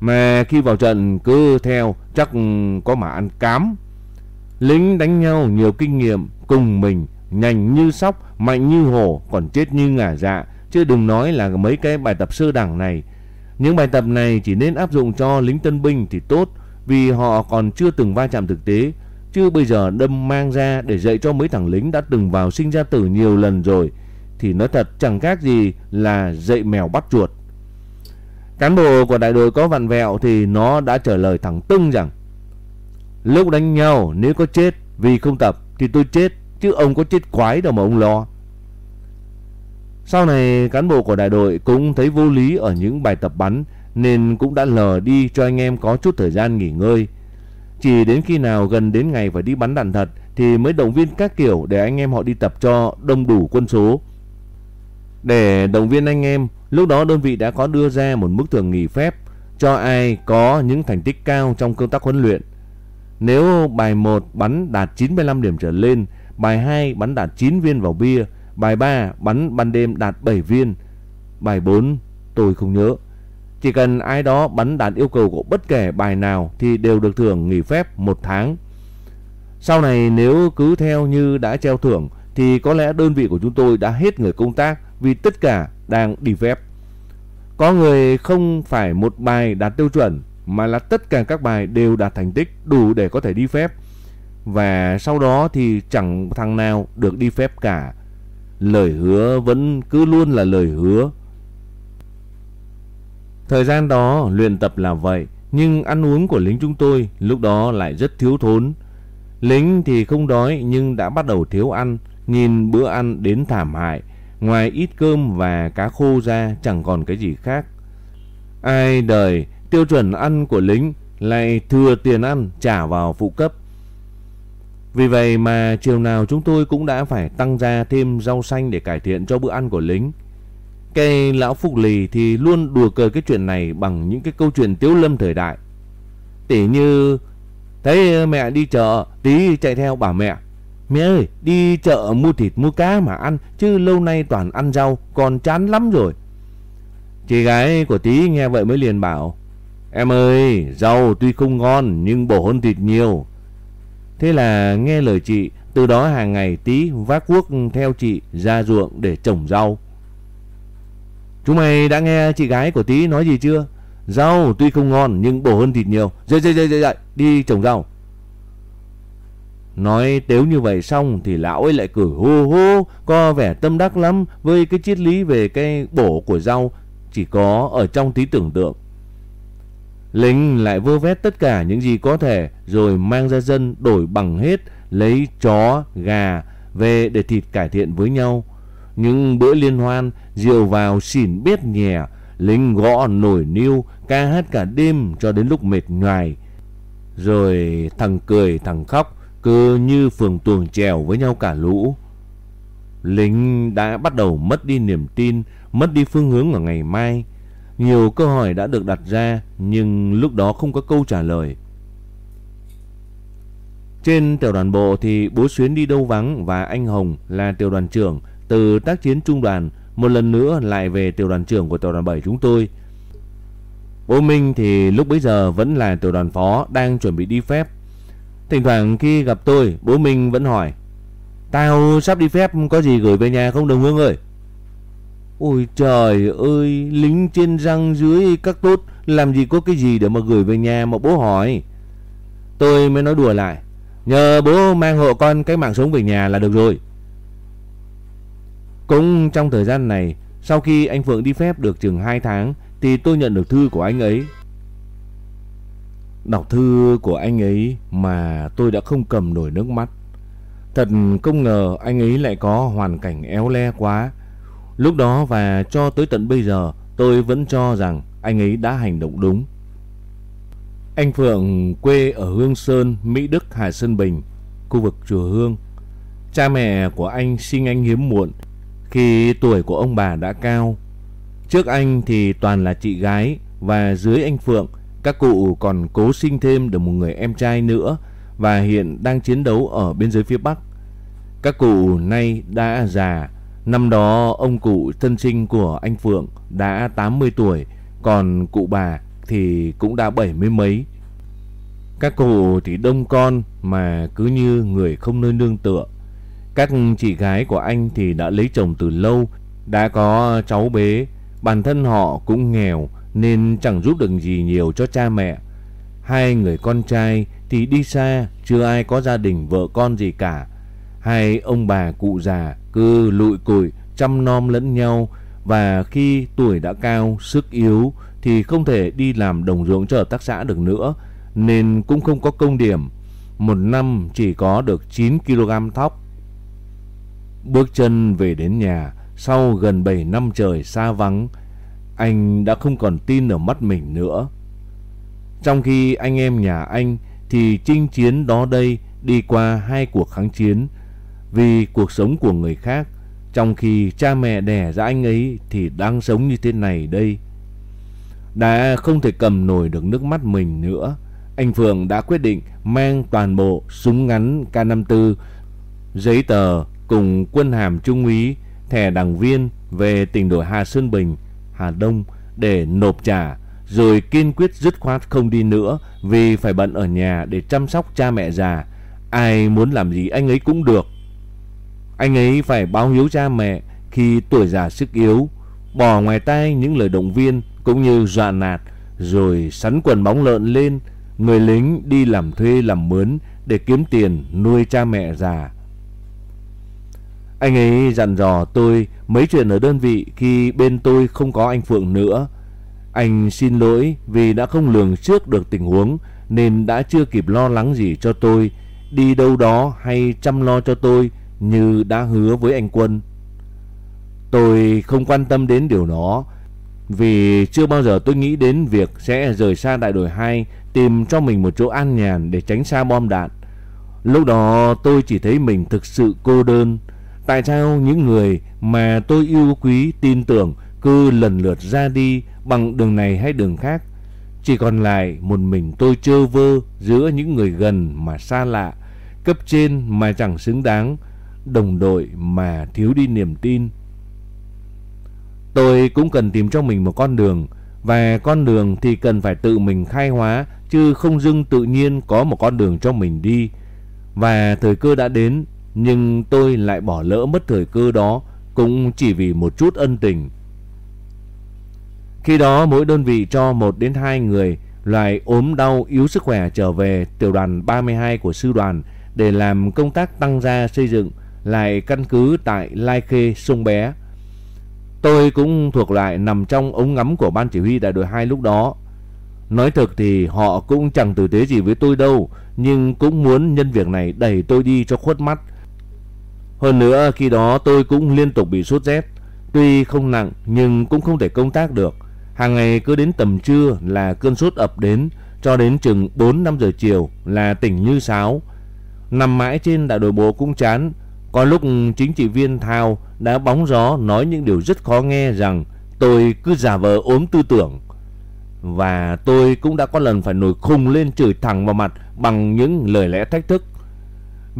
mà khi vào trận cứ theo chắc có mà ăn cám. Lính đánh nhau nhiều kinh nghiệm cùng mình, nhanh như sóc, mạnh như hổ, còn chết như ngả dạ. Chứ đừng nói là mấy cái bài tập sơ đẳng này. Những bài tập này chỉ nên áp dụng cho lính tân binh thì tốt vì họ còn chưa từng va chạm thực tế. Chứ bây giờ đâm mang ra để dạy cho mấy thằng lính đã từng vào sinh ra tử nhiều lần rồi, thì nói thật chẳng khác gì là dạy mèo bắt chuột. Cán bộ của đại đội có vặn vẹo thì nó đã trả lời thẳng tưng rằng, Lúc đánh nhau, nếu có chết vì không tập thì tôi chết, chứ ông có chết quái đâu mà ông lo. Sau này, cán bộ của đại đội cũng thấy vô lý ở những bài tập bắn nên cũng đã lờ đi cho anh em có chút thời gian nghỉ ngơi. Chỉ đến khi nào gần đến ngày phải đi bắn đạn thật thì mới động viên các kiểu để anh em họ đi tập cho đông đủ quân số. Để động viên anh em, lúc đó đơn vị đã có đưa ra một mức thưởng nghỉ phép cho ai có những thành tích cao trong công tác huấn luyện. Nếu bài 1 bắn đạt 95 điểm trở lên, bài 2 bắn đạt 9 viên vào bia, bài 3 bắn ban đêm đạt 7 viên, bài 4 tôi không nhớ. Chỉ cần ai đó bắn đạt yêu cầu của bất kể bài nào thì đều được thưởng nghỉ phép một tháng. Sau này nếu cứ theo như đã treo thưởng thì có lẽ đơn vị của chúng tôi đã hết người công tác vì tất cả đang đi phép. Có người không phải một bài đạt tiêu chuẩn mà là tất cả các bài đều đạt thành tích đủ để có thể đi phép. Và sau đó thì chẳng thằng nào được đi phép cả. Lời hứa vẫn cứ luôn là lời hứa. Thời gian đó luyện tập là vậy, nhưng ăn uống của lính chúng tôi lúc đó lại rất thiếu thốn. Lính thì không đói nhưng đã bắt đầu thiếu ăn, nhìn bữa ăn đến thảm hại. Ngoài ít cơm và cá khô ra chẳng còn cái gì khác. Ai đời tiêu chuẩn ăn của lính lại thừa tiền ăn trả vào phụ cấp. Vì vậy mà chiều nào chúng tôi cũng đã phải tăng ra thêm rau xanh để cải thiện cho bữa ăn của lính. Cây lão Phục Lì thì luôn đùa cờ cái chuyện này bằng những cái câu chuyện tiếu lâm thời đại. Tỉ như thấy mẹ đi chợ, tí chạy theo bảo mẹ Mẹ ơi, đi chợ mua thịt mua cá mà ăn, chứ lâu nay toàn ăn rau, còn chán lắm rồi. Chị gái của tí nghe vậy mới liền bảo, Em ơi, rau tuy không ngon nhưng bổ hơn thịt nhiều. Thế là nghe lời chị, từ đó hàng ngày tí vác cuốc theo chị ra ruộng để trồng rau. Chúng mày đã nghe chị gái của tí nói gì chưa? Rau tuy không ngon nhưng bổ hơn thịt nhiều. Dậy dậy dậy dậy, dậy đi trồng rau. Nói tếu như vậy xong thì lão ấy lại cười hô hô, có vẻ tâm đắc lắm với cái triết lý về cái bổ của rau chỉ có ở trong tí tưởng tượng. Lính lại vơ vét tất cả những gì có thể rồi mang ra dân đổi bằng hết, lấy chó, gà về để thịt cải thiện với nhau. Những bữa liên hoan, rượu vào xỉn biết nhẹ, lính gõ nổi niêu, ca hát cả đêm cho đến lúc mệt nhoài. Rồi thằng cười thằng khóc, cứ như phường tuồng trèo với nhau cả lũ. Lính đã bắt đầu mất đi niềm tin, mất đi phương hướng ở ngày mai. Nhiều câu hỏi đã được đặt ra, nhưng lúc đó không có câu trả lời. Trên tiểu đoàn bộ thì bố Xuyến đi đâu vắng và anh Hồng là tiểu đoàn trưởng từ tác chiến trung đoàn một lần nữa lại về tiểu đoàn trưởng của tiểu đoàn 7 chúng tôi. Bố Minh thì lúc bấy giờ vẫn là tiểu đoàn phó đang chuẩn bị đi phép. Thỉnh thoảng khi gặp tôi, bố Minh vẫn hỏi Tao sắp đi phép có gì gửi về nhà không đồng hương ơi? Ôi trời ơi, lính trên răng dưới các tốt làm gì có cái gì để mà gửi về nhà mà bố hỏi. Tôi mới nói đùa lại, nhờ bố mang hộ con cái mạng sống về nhà là được rồi. Cũng trong thời gian này, sau khi anh Phượng đi phép được chừng 2 tháng thì tôi nhận được thư của anh ấy. Đọc thư của anh ấy mà tôi đã không cầm nổi nước mắt. Thật không ngờ anh ấy lại có hoàn cảnh éo le quá. Lúc đó và cho tới tận bây giờ tôi vẫn cho rằng anh ấy đã hành động đúng. Anh Phượng quê ở Hương Sơn, Mỹ Đức, Hà Sơn Bình, khu vực chùa Hương. Cha mẹ của anh sinh anh hiếm muộn khi tuổi của ông bà đã cao. Trước anh thì toàn là chị gái và dưới anh Phượng các cụ còn cố sinh thêm được một người em trai nữa và hiện đang chiến đấu ở biên giới phía Bắc. Các cụ nay đã già, năm đó ông cụ thân sinh của anh Phượng đã 80 tuổi, còn cụ bà thì cũng đã bảy mươi mấy. Các cụ thì đông con mà cứ như người không nơi nương tựa. Các chị gái của anh thì đã lấy chồng từ lâu, đã có cháu bế, bản thân họ cũng nghèo nên chẳng giúp được gì nhiều cho cha mẹ. Hai người con trai thì đi xa, chưa ai có gia đình vợ con gì cả. Hai ông bà cụ già cứ lụi cụi chăm nom lẫn nhau và khi tuổi đã cao, sức yếu thì không thể đi làm đồng ruộng cho hợp tác xã được nữa nên cũng không có công điểm. Một năm chỉ có được 9 kg thóc. Bước chân về đến nhà sau gần 7 năm trời xa vắng, anh đã không còn tin ở mắt mình nữa. Trong khi anh em nhà anh thì chinh chiến đó đây đi qua hai cuộc kháng chiến vì cuộc sống của người khác, trong khi cha mẹ đẻ ra anh ấy thì đang sống như thế này đây. Đã không thể cầm nổi được nước mắt mình nữa, anh Phượng đã quyết định mang toàn bộ súng ngắn K54, giấy tờ cùng quân hàm trung úy, thẻ đảng viên về tỉnh đội Hà Sơn Bình, Hà Đông để nộp trả, rồi kiên quyết dứt khoát không đi nữa vì phải bận ở nhà để chăm sóc cha mẹ già. Ai muốn làm gì anh ấy cũng được. Anh ấy phải báo hiếu cha mẹ khi tuổi già sức yếu, bỏ ngoài tai những lời động viên cũng như dọa nạt, rồi sắn quần bóng lợn lên, người lính đi làm thuê làm mướn để kiếm tiền nuôi cha mẹ già. Anh ấy dặn dò tôi mấy chuyện ở đơn vị khi bên tôi không có anh Phượng nữa. Anh xin lỗi vì đã không lường trước được tình huống nên đã chưa kịp lo lắng gì cho tôi, đi đâu đó hay chăm lo cho tôi như đã hứa với anh Quân. Tôi không quan tâm đến điều đó vì chưa bao giờ tôi nghĩ đến việc sẽ rời xa đại đội 2 tìm cho mình một chỗ an nhàn để tránh xa bom đạn. Lúc đó tôi chỉ thấy mình thực sự cô đơn. Tại sao những người mà tôi yêu quý tin tưởng cứ lần lượt ra đi bằng đường này hay đường khác? Chỉ còn lại một mình tôi trơ vơ giữa những người gần mà xa lạ, cấp trên mà chẳng xứng đáng, đồng đội mà thiếu đi niềm tin. Tôi cũng cần tìm cho mình một con đường và con đường thì cần phải tự mình khai hóa chứ không dưng tự nhiên có một con đường cho mình đi. Và thời cơ đã đến nhưng tôi lại bỏ lỡ mất thời cơ đó cũng chỉ vì một chút ân tình. Khi đó mỗi đơn vị cho một đến hai người loại ốm đau yếu sức khỏe trở về tiểu đoàn 32 của sư đoàn để làm công tác tăng gia xây dựng lại căn cứ tại Lai Khê, Sông Bé. Tôi cũng thuộc lại nằm trong ống ngắm của ban chỉ huy đại đội 2 lúc đó. Nói thực thì họ cũng chẳng tử tế gì với tôi đâu, nhưng cũng muốn nhân việc này đẩy tôi đi cho khuất mắt. Hơn nữa khi đó tôi cũng liên tục bị sốt rét, tuy không nặng nhưng cũng không thể công tác được. Hàng ngày cứ đến tầm trưa là cơn sốt ập đến, cho đến chừng 4-5 giờ chiều là tỉnh như sáo. Nằm mãi trên đại đội bộ cũng chán, có lúc chính trị viên Thao đã bóng gió nói những điều rất khó nghe rằng tôi cứ giả vờ ốm tư tưởng. Và tôi cũng đã có lần phải nổi khùng lên chửi thẳng vào mặt bằng những lời lẽ thách thức.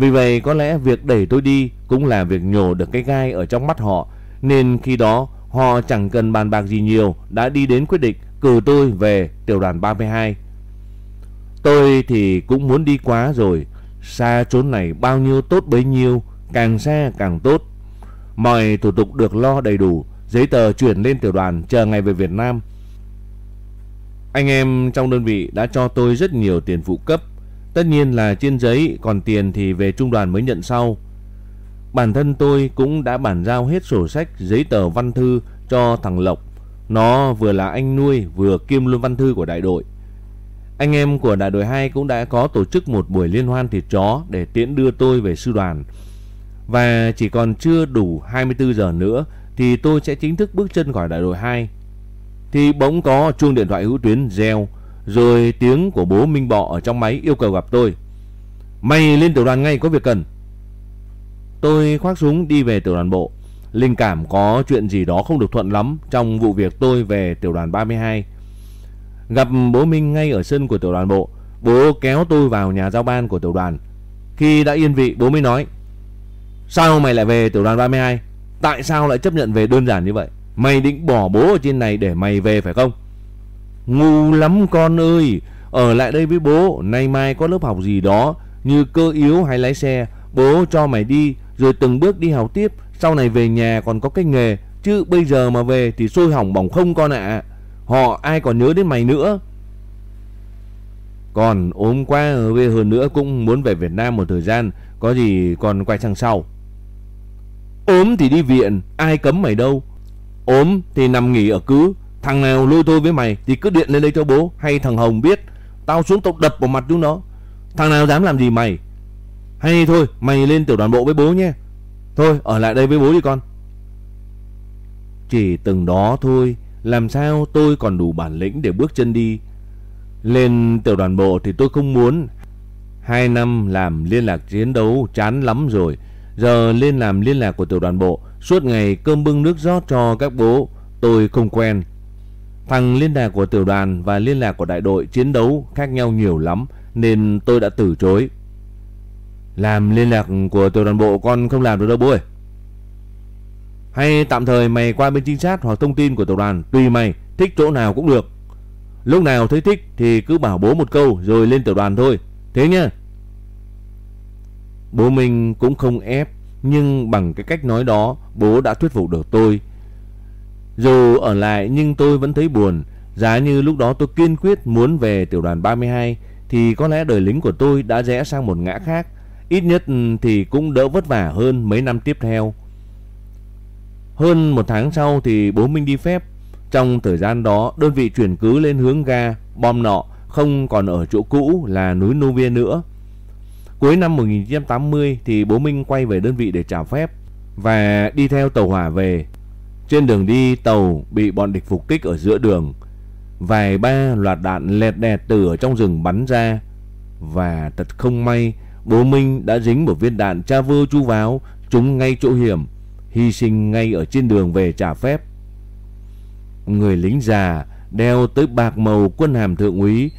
Vì vậy có lẽ việc đẩy tôi đi cũng là việc nhổ được cái gai ở trong mắt họ. Nên khi đó họ chẳng cần bàn bạc gì nhiều đã đi đến quyết định cử tôi về tiểu đoàn 32. Tôi thì cũng muốn đi quá rồi. Xa chốn này bao nhiêu tốt bấy nhiêu, càng xa càng tốt. Mọi thủ tục được lo đầy đủ, giấy tờ chuyển lên tiểu đoàn chờ ngày về Việt Nam. Anh em trong đơn vị đã cho tôi rất nhiều tiền phụ cấp. Tất nhiên là trên giấy, còn tiền thì về trung đoàn mới nhận sau. Bản thân tôi cũng đã bản giao hết sổ sách, giấy tờ văn thư cho thằng Lộc. Nó vừa là anh nuôi vừa kiêm luôn văn thư của đại đội. Anh em của đại đội 2 cũng đã có tổ chức một buổi liên hoan thịt chó để tiễn đưa tôi về sư đoàn. Và chỉ còn chưa đủ 24 giờ nữa thì tôi sẽ chính thức bước chân khỏi đại đội 2. Thì bỗng có chuông điện thoại hữu tuyến reo, rồi tiếng của bố Minh Bọ ở trong máy yêu cầu gặp tôi. Mày lên tiểu đoàn ngay có việc cần. Tôi khoác súng đi về tiểu đoàn bộ. Linh cảm có chuyện gì đó không được thuận lắm trong vụ việc tôi về tiểu đoàn 32. Gặp bố Minh ngay ở sân của tiểu đoàn bộ, bố kéo tôi vào nhà giao ban của tiểu đoàn. Khi đã yên vị, bố mới nói: "Sao mày lại về tiểu đoàn 32? Tại sao lại chấp nhận về đơn giản như vậy? Mày định bỏ bố ở trên này để mày về phải không?" Ngu lắm con ơi, ở lại đây với bố, nay mai có lớp học gì đó như cơ yếu hay lái xe, bố cho mày đi rồi từng bước đi học tiếp, sau này về nhà còn có cái nghề, chứ bây giờ mà về thì sôi hỏng bỏng không con ạ. Họ ai còn nhớ đến mày nữa. Còn ốm quá ờ, về hơn nữa cũng muốn về Việt Nam một thời gian, có gì còn quay sang sau. Ốm thì đi viện, ai cấm mày đâu. Ốm thì nằm nghỉ ở cứ, thằng nào lôi tôi với mày thì cứ điện lên đây cho bố hay thằng Hồng biết, tao xuống tao đập vào mặt chúng nó. Thằng nào dám làm gì mày? Hay thôi, mày lên tiểu đoàn bộ với bố nhé. Thôi, ở lại đây với bố đi con. Chỉ từng đó thôi, làm sao tôi còn đủ bản lĩnh để bước chân đi. Lên tiểu đoàn bộ thì tôi không muốn. Hai năm làm liên lạc chiến đấu chán lắm rồi. Giờ lên làm liên lạc của tiểu đoàn bộ, suốt ngày cơm bưng nước rót cho các bố, tôi không quen. Thằng liên lạc của tiểu đoàn và liên lạc của đại đội chiến đấu khác nhau nhiều lắm nên tôi đã từ chối. Làm liên lạc của tiểu đoàn bộ con không làm được đâu bố ơi. Hay tạm thời mày qua bên trinh sát hoặc thông tin của tiểu đoàn, tùy mày, thích chỗ nào cũng được. Lúc nào thấy thích thì cứ bảo bố một câu rồi lên tiểu đoàn thôi. Thế nhá. Bố mình cũng không ép, nhưng bằng cái cách nói đó, bố đã thuyết phục được tôi. Dù ở lại nhưng tôi vẫn thấy buồn, giá như lúc đó tôi kiên quyết muốn về tiểu đoàn 32 thì có lẽ đời lính của tôi đã rẽ sang một ngã khác, ít nhất ừ, thì cũng đỡ vất vả hơn mấy năm tiếp theo. Hơn một tháng sau thì bố Minh đi phép. Trong thời gian đó, đơn vị chuyển cứ lên hướng ga, bom nọ, không còn ở chỗ cũ là núi Novia nữa. Cuối năm 1980 thì bố Minh quay về đơn vị để trả phép và đi theo tàu hỏa về. Trên đường đi, tàu bị bọn địch phục kích ở giữa đường. Vài ba loạt đạn lẹt đẹt từ ở trong rừng bắn ra. Và thật không may, bố Minh đã dính một viên đạn cha vơ chu váo trúng ngay chỗ hiểm hy sinh ngay ở trên đường về trả phép. Người lính già đeo tới bạc màu quân hàm thượng úy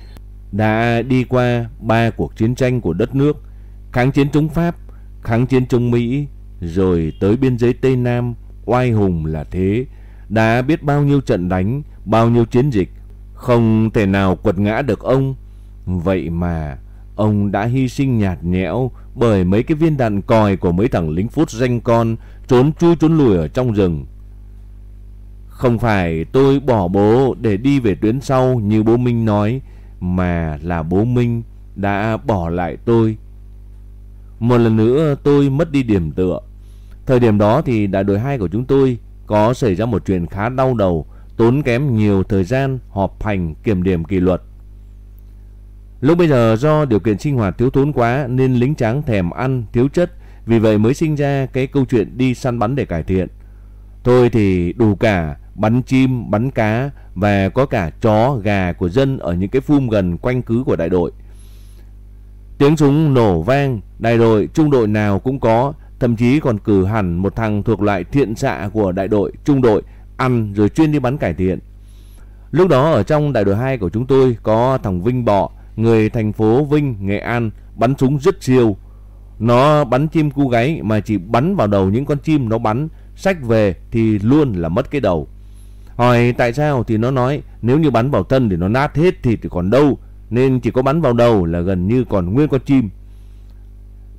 đã đi qua ba cuộc chiến tranh của đất nước, kháng chiến chống Pháp, kháng chiến chống Mỹ, rồi tới biên giới Tây Nam, oai hùng là thế, đã biết bao nhiêu trận đánh, bao nhiêu chiến dịch, không thể nào quật ngã được ông. Vậy mà ông đã hy sinh nhạt nhẽo bởi mấy cái viên đạn còi của mấy thằng lính phút danh con trốn chui trốn lùi ở trong rừng. Không phải tôi bỏ bố để đi về tuyến sau như bố Minh nói, mà là bố Minh đã bỏ lại tôi. một lần nữa tôi mất đi điểm tựa. Thời điểm đó thì đại đội 2 của chúng tôi có xảy ra một chuyện khá đau đầu, tốn kém nhiều thời gian họp hành kiểm điểm kỷ luật. Lúc bây giờ do điều kiện sinh hoạt thiếu thốn quá nên lính tráng thèm ăn, thiếu chất, vì vậy mới sinh ra cái câu chuyện đi săn bắn để cải thiện. Tôi thì đủ cả bắn chim, bắn cá và có cả chó, gà của dân ở những cái phum gần quanh cứ của đại đội. Tiếng súng nổ vang, đại đội, trung đội nào cũng có, thậm chí còn cử hẳn một thằng thuộc loại thiện xạ của đại đội, trung đội ăn rồi chuyên đi bắn cải thiện. Lúc đó ở trong đại đội 2 của chúng tôi có thằng Vinh Bọ, người thành phố Vinh, Nghệ An, bắn súng rất siêu. Nó bắn chim cu gáy mà chỉ bắn vào đầu những con chim nó bắn, sách về thì luôn là mất cái đầu. Hỏi tại sao thì nó nói nếu như bắn vào thân thì nó nát hết thịt thì còn đâu, nên chỉ có bắn vào đầu là gần như còn nguyên con chim.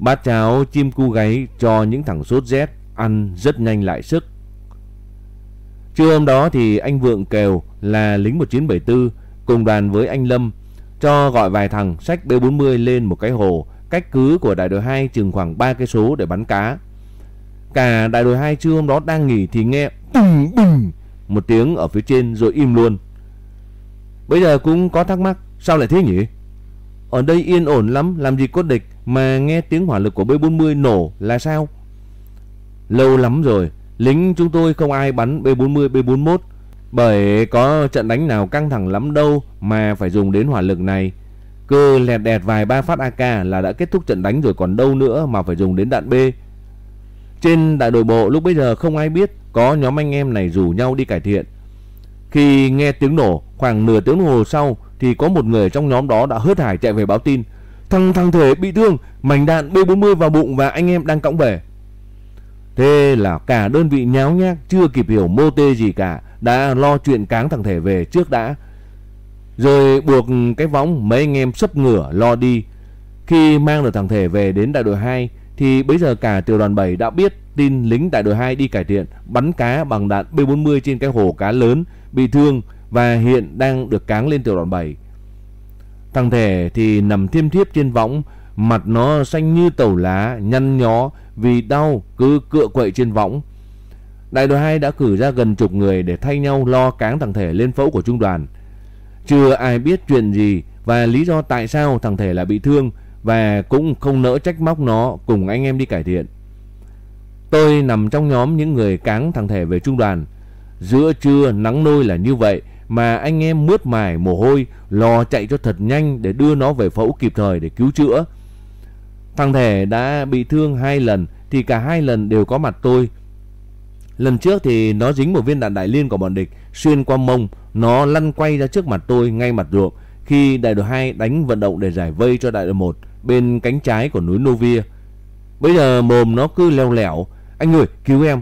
Bát cháo, chim cu gáy cho những thằng sốt rét, ăn rất nhanh lại sức. Trưa hôm đó thì anh Vượng Kèo là lính 1974 cùng đoàn với anh Lâm cho gọi vài thằng sách B40 lên một cái hồ cách cứ của đại đội 2 chừng khoảng 3 cây số để bắn cá. Cả đại đội 2 trưa hôm đó đang nghỉ thì nghe bùng bùng một tiếng ở phía trên rồi im luôn. Bây giờ cũng có thắc mắc, sao lại thế nhỉ? Ở đây yên ổn lắm, làm gì có địch mà nghe tiếng hỏa lực của B40 nổ là sao? Lâu lắm rồi, lính chúng tôi không ai bắn B40, B41 bởi có trận đánh nào căng thẳng lắm đâu mà phải dùng đến hỏa lực này. Cơ lẹt đẹt vài ba phát AK là đã kết thúc trận đánh rồi còn đâu nữa mà phải dùng đến đạn B. Trên đại đội bộ lúc bây giờ không ai biết có nhóm anh em này rủ nhau đi cải thiện. Khi nghe tiếng nổ khoảng nửa tiếng hồ sau thì có một người trong nhóm đó đã hớt hải chạy về báo tin. Thằng thằng thể bị thương, mảnh đạn B40 vào bụng và anh em đang cõng về. Thế là cả đơn vị nháo nhác chưa kịp hiểu mô tê gì cả đã lo chuyện cáng thằng thể về trước đã. Rồi buộc cái võng mấy anh em sấp ngửa lo đi. Khi mang được thằng thể về đến đại đội 2 thì bây giờ cả tiểu đoàn 7 đã biết tin lính đại đội 2 đi cải thiện bắn cá bằng đạn B40 trên cái hồ cá lớn bị thương và hiện đang được cáng lên tiểu đoàn 7. Thằng thể thì nằm thiêm thiếp trên võng, mặt nó xanh như tàu lá, nhăn nhó vì đau cứ cựa quậy trên võng. Đại đội 2 đã cử ra gần chục người để thay nhau lo cáng thằng thể lên phẫu của trung đoàn. Chưa ai biết chuyện gì và lý do tại sao thằng thể lại bị thương và cũng không nỡ trách móc nó cùng anh em đi cải thiện. Tôi nằm trong nhóm những người cáng thằng thể về trung đoàn. Giữa trưa nắng nôi là như vậy mà anh em mướt mài mồ hôi lo chạy cho thật nhanh để đưa nó về phẫu kịp thời để cứu chữa. Thằng thể đã bị thương hai lần thì cả hai lần đều có mặt tôi. Lần trước thì nó dính một viên đạn đại liên của bọn địch xuyên qua mông, nó lăn quay ra trước mặt tôi ngay mặt ruộng khi đại đội 2 đánh vận động để giải vây cho đại đội 1 bên cánh trái của núi Novia. Bây giờ mồm nó cứ leo lẻo, anh ơi cứu em.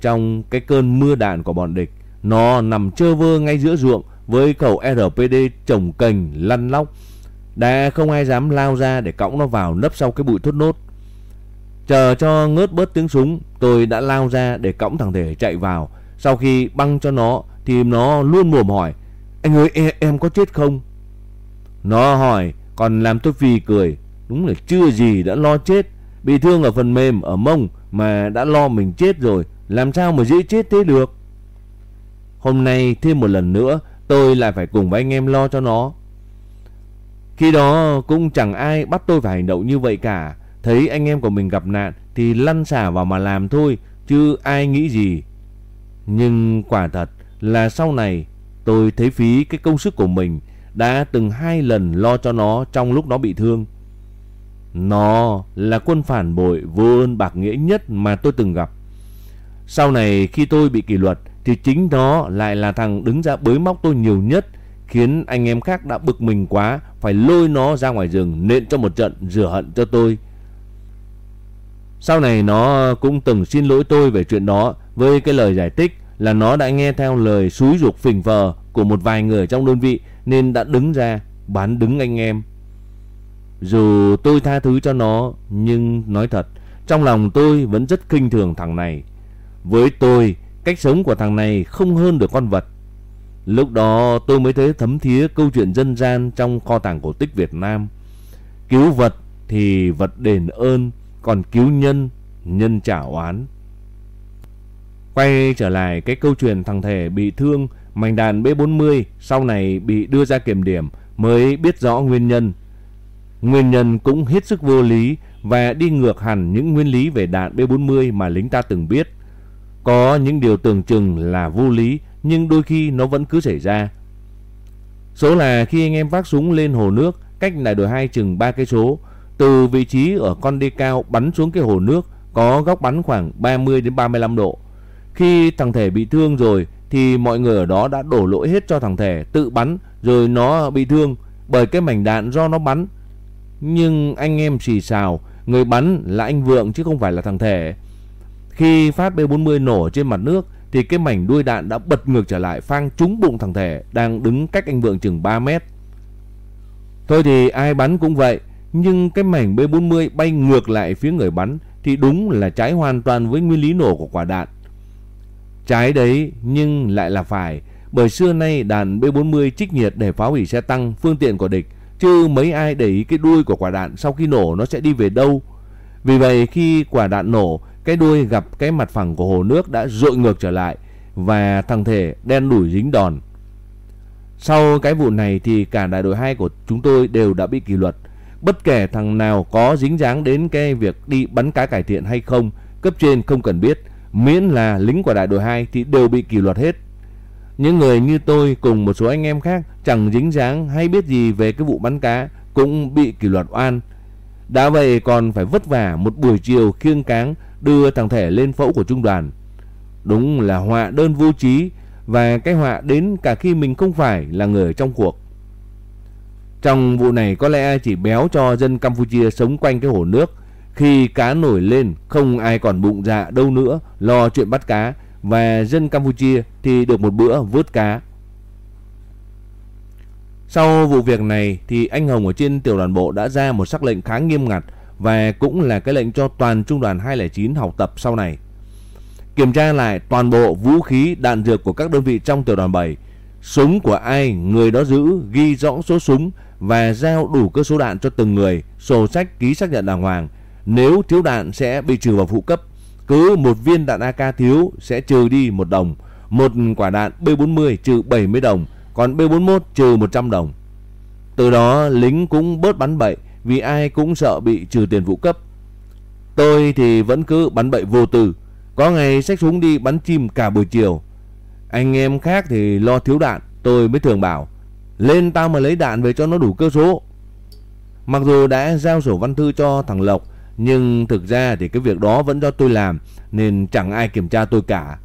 Trong cái cơn mưa đạn của bọn địch, nó nằm trơ vơ ngay giữa ruộng với cầu RPD trồng cành lăn lóc. Đã không ai dám lao ra để cõng nó vào nấp sau cái bụi thốt nốt. Chờ cho ngớt bớt tiếng súng, tôi đã lao ra để cõng thằng thể chạy vào. Sau khi băng cho nó thì nó luôn mồm hỏi, anh ơi em, em có chết không? Nó hỏi, còn làm tôi phì cười. Đúng là chưa gì đã lo chết. Bị thương ở phần mềm, ở mông mà đã lo mình chết rồi. Làm sao mà dễ chết thế được? Hôm nay thêm một lần nữa, tôi lại phải cùng với anh em lo cho nó. Khi đó cũng chẳng ai bắt tôi phải hành động như vậy cả. Thấy anh em của mình gặp nạn thì lăn xả vào mà làm thôi, chứ ai nghĩ gì. Nhưng quả thật là sau này, tôi thấy phí cái công sức của mình đã từng hai lần lo cho nó trong lúc nó bị thương. Nó là quân phản bội vô ơn bạc nghĩa nhất mà tôi từng gặp. Sau này khi tôi bị kỷ luật thì chính nó lại là thằng đứng ra bới móc tôi nhiều nhất, khiến anh em khác đã bực mình quá, phải lôi nó ra ngoài rừng, nện cho một trận, rửa hận cho tôi. Sau này nó cũng từng xin lỗi tôi về chuyện đó, với cái lời giải thích là nó đã nghe theo lời xúi dục phình phờ của một vài người trong đơn vị, nên đã đứng ra bán đứng anh em. Dù tôi tha thứ cho nó, nhưng nói thật, trong lòng tôi vẫn rất kinh thường thằng này. Với tôi cách sống của thằng này không hơn được con vật. Lúc đó tôi mới thấy thấm thía câu chuyện dân gian trong kho tàng cổ tích Việt Nam. Cứu vật thì vật đền ơn, còn cứu nhân, nhân trả oán. Quay trở lại cái câu chuyện thằng thể bị thương, mảnh đạn B40 sau này bị đưa ra kiểm điểm mới biết rõ nguyên nhân. Nguyên nhân cũng hết sức vô lý và đi ngược hẳn những nguyên lý về đạn B40 mà lính ta từng biết. Có những điều tưởng chừng là vô lý nhưng đôi khi nó vẫn cứ xảy ra. Số là khi anh em vác súng lên hồ nước cách đại đội 2 chừng 3 cây số, từ vị trí ở con đê cao bắn xuống cái hồ nước có góc bắn khoảng 30 đến 35 độ. Khi thằng thể bị thương rồi thì mọi người ở đó đã đổ lỗi hết cho thằng thể tự bắn rồi nó bị thương bởi cái mảnh đạn do nó bắn. Nhưng anh em xì xào, người bắn là anh Vượng chứ không phải là thằng thể. Khi phát B40 nổ trên mặt nước thì cái mảnh đuôi đạn đã bật ngược trở lại phang trúng bụng thằng thể đang đứng cách anh Vượng chừng 3 mét. Thôi thì ai bắn cũng vậy, nhưng cái mảnh B40 bay ngược lại phía người bắn thì đúng là trái hoàn toàn với nguyên lý nổ của quả đạn. Trái đấy nhưng lại là phải, bởi xưa nay đạn B40 trích nhiệt để phá hủy xe tăng, phương tiện của địch, chứ mấy ai để ý cái đuôi của quả đạn sau khi nổ nó sẽ đi về đâu. Vì vậy khi quả đạn nổ, cái đuôi gặp cái mặt phẳng của hồ nước đã dội ngược trở lại và thằng thể đen đủi dính đòn. Sau cái vụ này thì cả đại đội 2 của chúng tôi đều đã bị kỷ luật. Bất kể thằng nào có dính dáng đến cái việc đi bắn cá cải thiện hay không, cấp trên không cần biết, miễn là lính của đại đội 2 thì đều bị kỷ luật hết. Những người như tôi cùng một số anh em khác chẳng dính dáng hay biết gì về cái vụ bắn cá cũng bị kỷ luật oan. Đã vậy còn phải vất vả một buổi chiều khiêng cáng đưa thằng thể lên phẫu của trung đoàn. Đúng là họa đơn vô trí và cái họa đến cả khi mình không phải là người trong cuộc. Trong vụ này có lẽ chỉ béo cho dân Campuchia sống quanh cái hồ nước. Khi cá nổi lên, không ai còn bụng dạ đâu nữa, lo chuyện bắt cá và dân Campuchia thì được một bữa vớt cá. Sau vụ việc này thì anh Hồng ở trên tiểu đoàn bộ đã ra một sắc lệnh khá nghiêm ngặt và cũng là cái lệnh cho toàn trung đoàn 209 học tập sau này. Kiểm tra lại toàn bộ vũ khí đạn dược của các đơn vị trong tiểu đoàn 7. Súng của ai người đó giữ ghi rõ số súng và giao đủ cơ số đạn cho từng người, sổ sách ký xác nhận đàng hoàng. Nếu thiếu đạn sẽ bị trừ vào phụ cấp. Cứ một viên đạn AK thiếu sẽ trừ đi một đồng. Một quả đạn B40 trừ 70 đồng, còn B41 trừ 100 đồng. Từ đó lính cũng bớt bắn bậy vì ai cũng sợ bị trừ tiền phụ cấp. Tôi thì vẫn cứ bắn bậy vô tư. Có ngày xách súng đi bắn chim cả buổi chiều. Anh em khác thì lo thiếu đạn, tôi mới thường bảo lên tao mà lấy đạn về cho nó đủ cơ số. Mặc dù đã giao sổ văn thư cho thằng Lộc, nhưng thực ra thì cái việc đó vẫn do tôi làm nên chẳng ai kiểm tra tôi cả.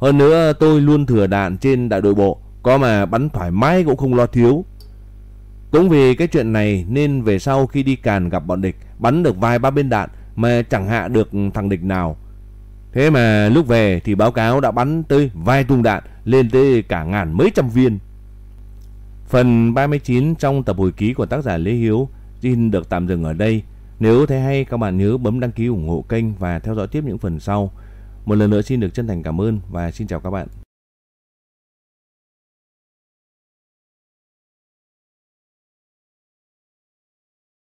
Hơn nữa tôi luôn thừa đạn trên đại đội bộ, có mà bắn thoải mái cũng không lo thiếu. Cũng vì cái chuyện này nên về sau khi đi càn gặp bọn địch, bắn được vài ba bên đạn mà chẳng hạ được thằng địch nào. Thế mà lúc về thì báo cáo đã bắn tới vài tung đạn, lên tới cả ngàn mấy trăm viên. Phần 39 trong tập hồi ký của tác giả Lê Hiếu xin được tạm dừng ở đây. Nếu thấy hay, các bạn nhớ bấm đăng ký ủng hộ kênh và theo dõi tiếp những phần sau. Một lần nữa xin được chân thành cảm ơn và xin chào các bạn.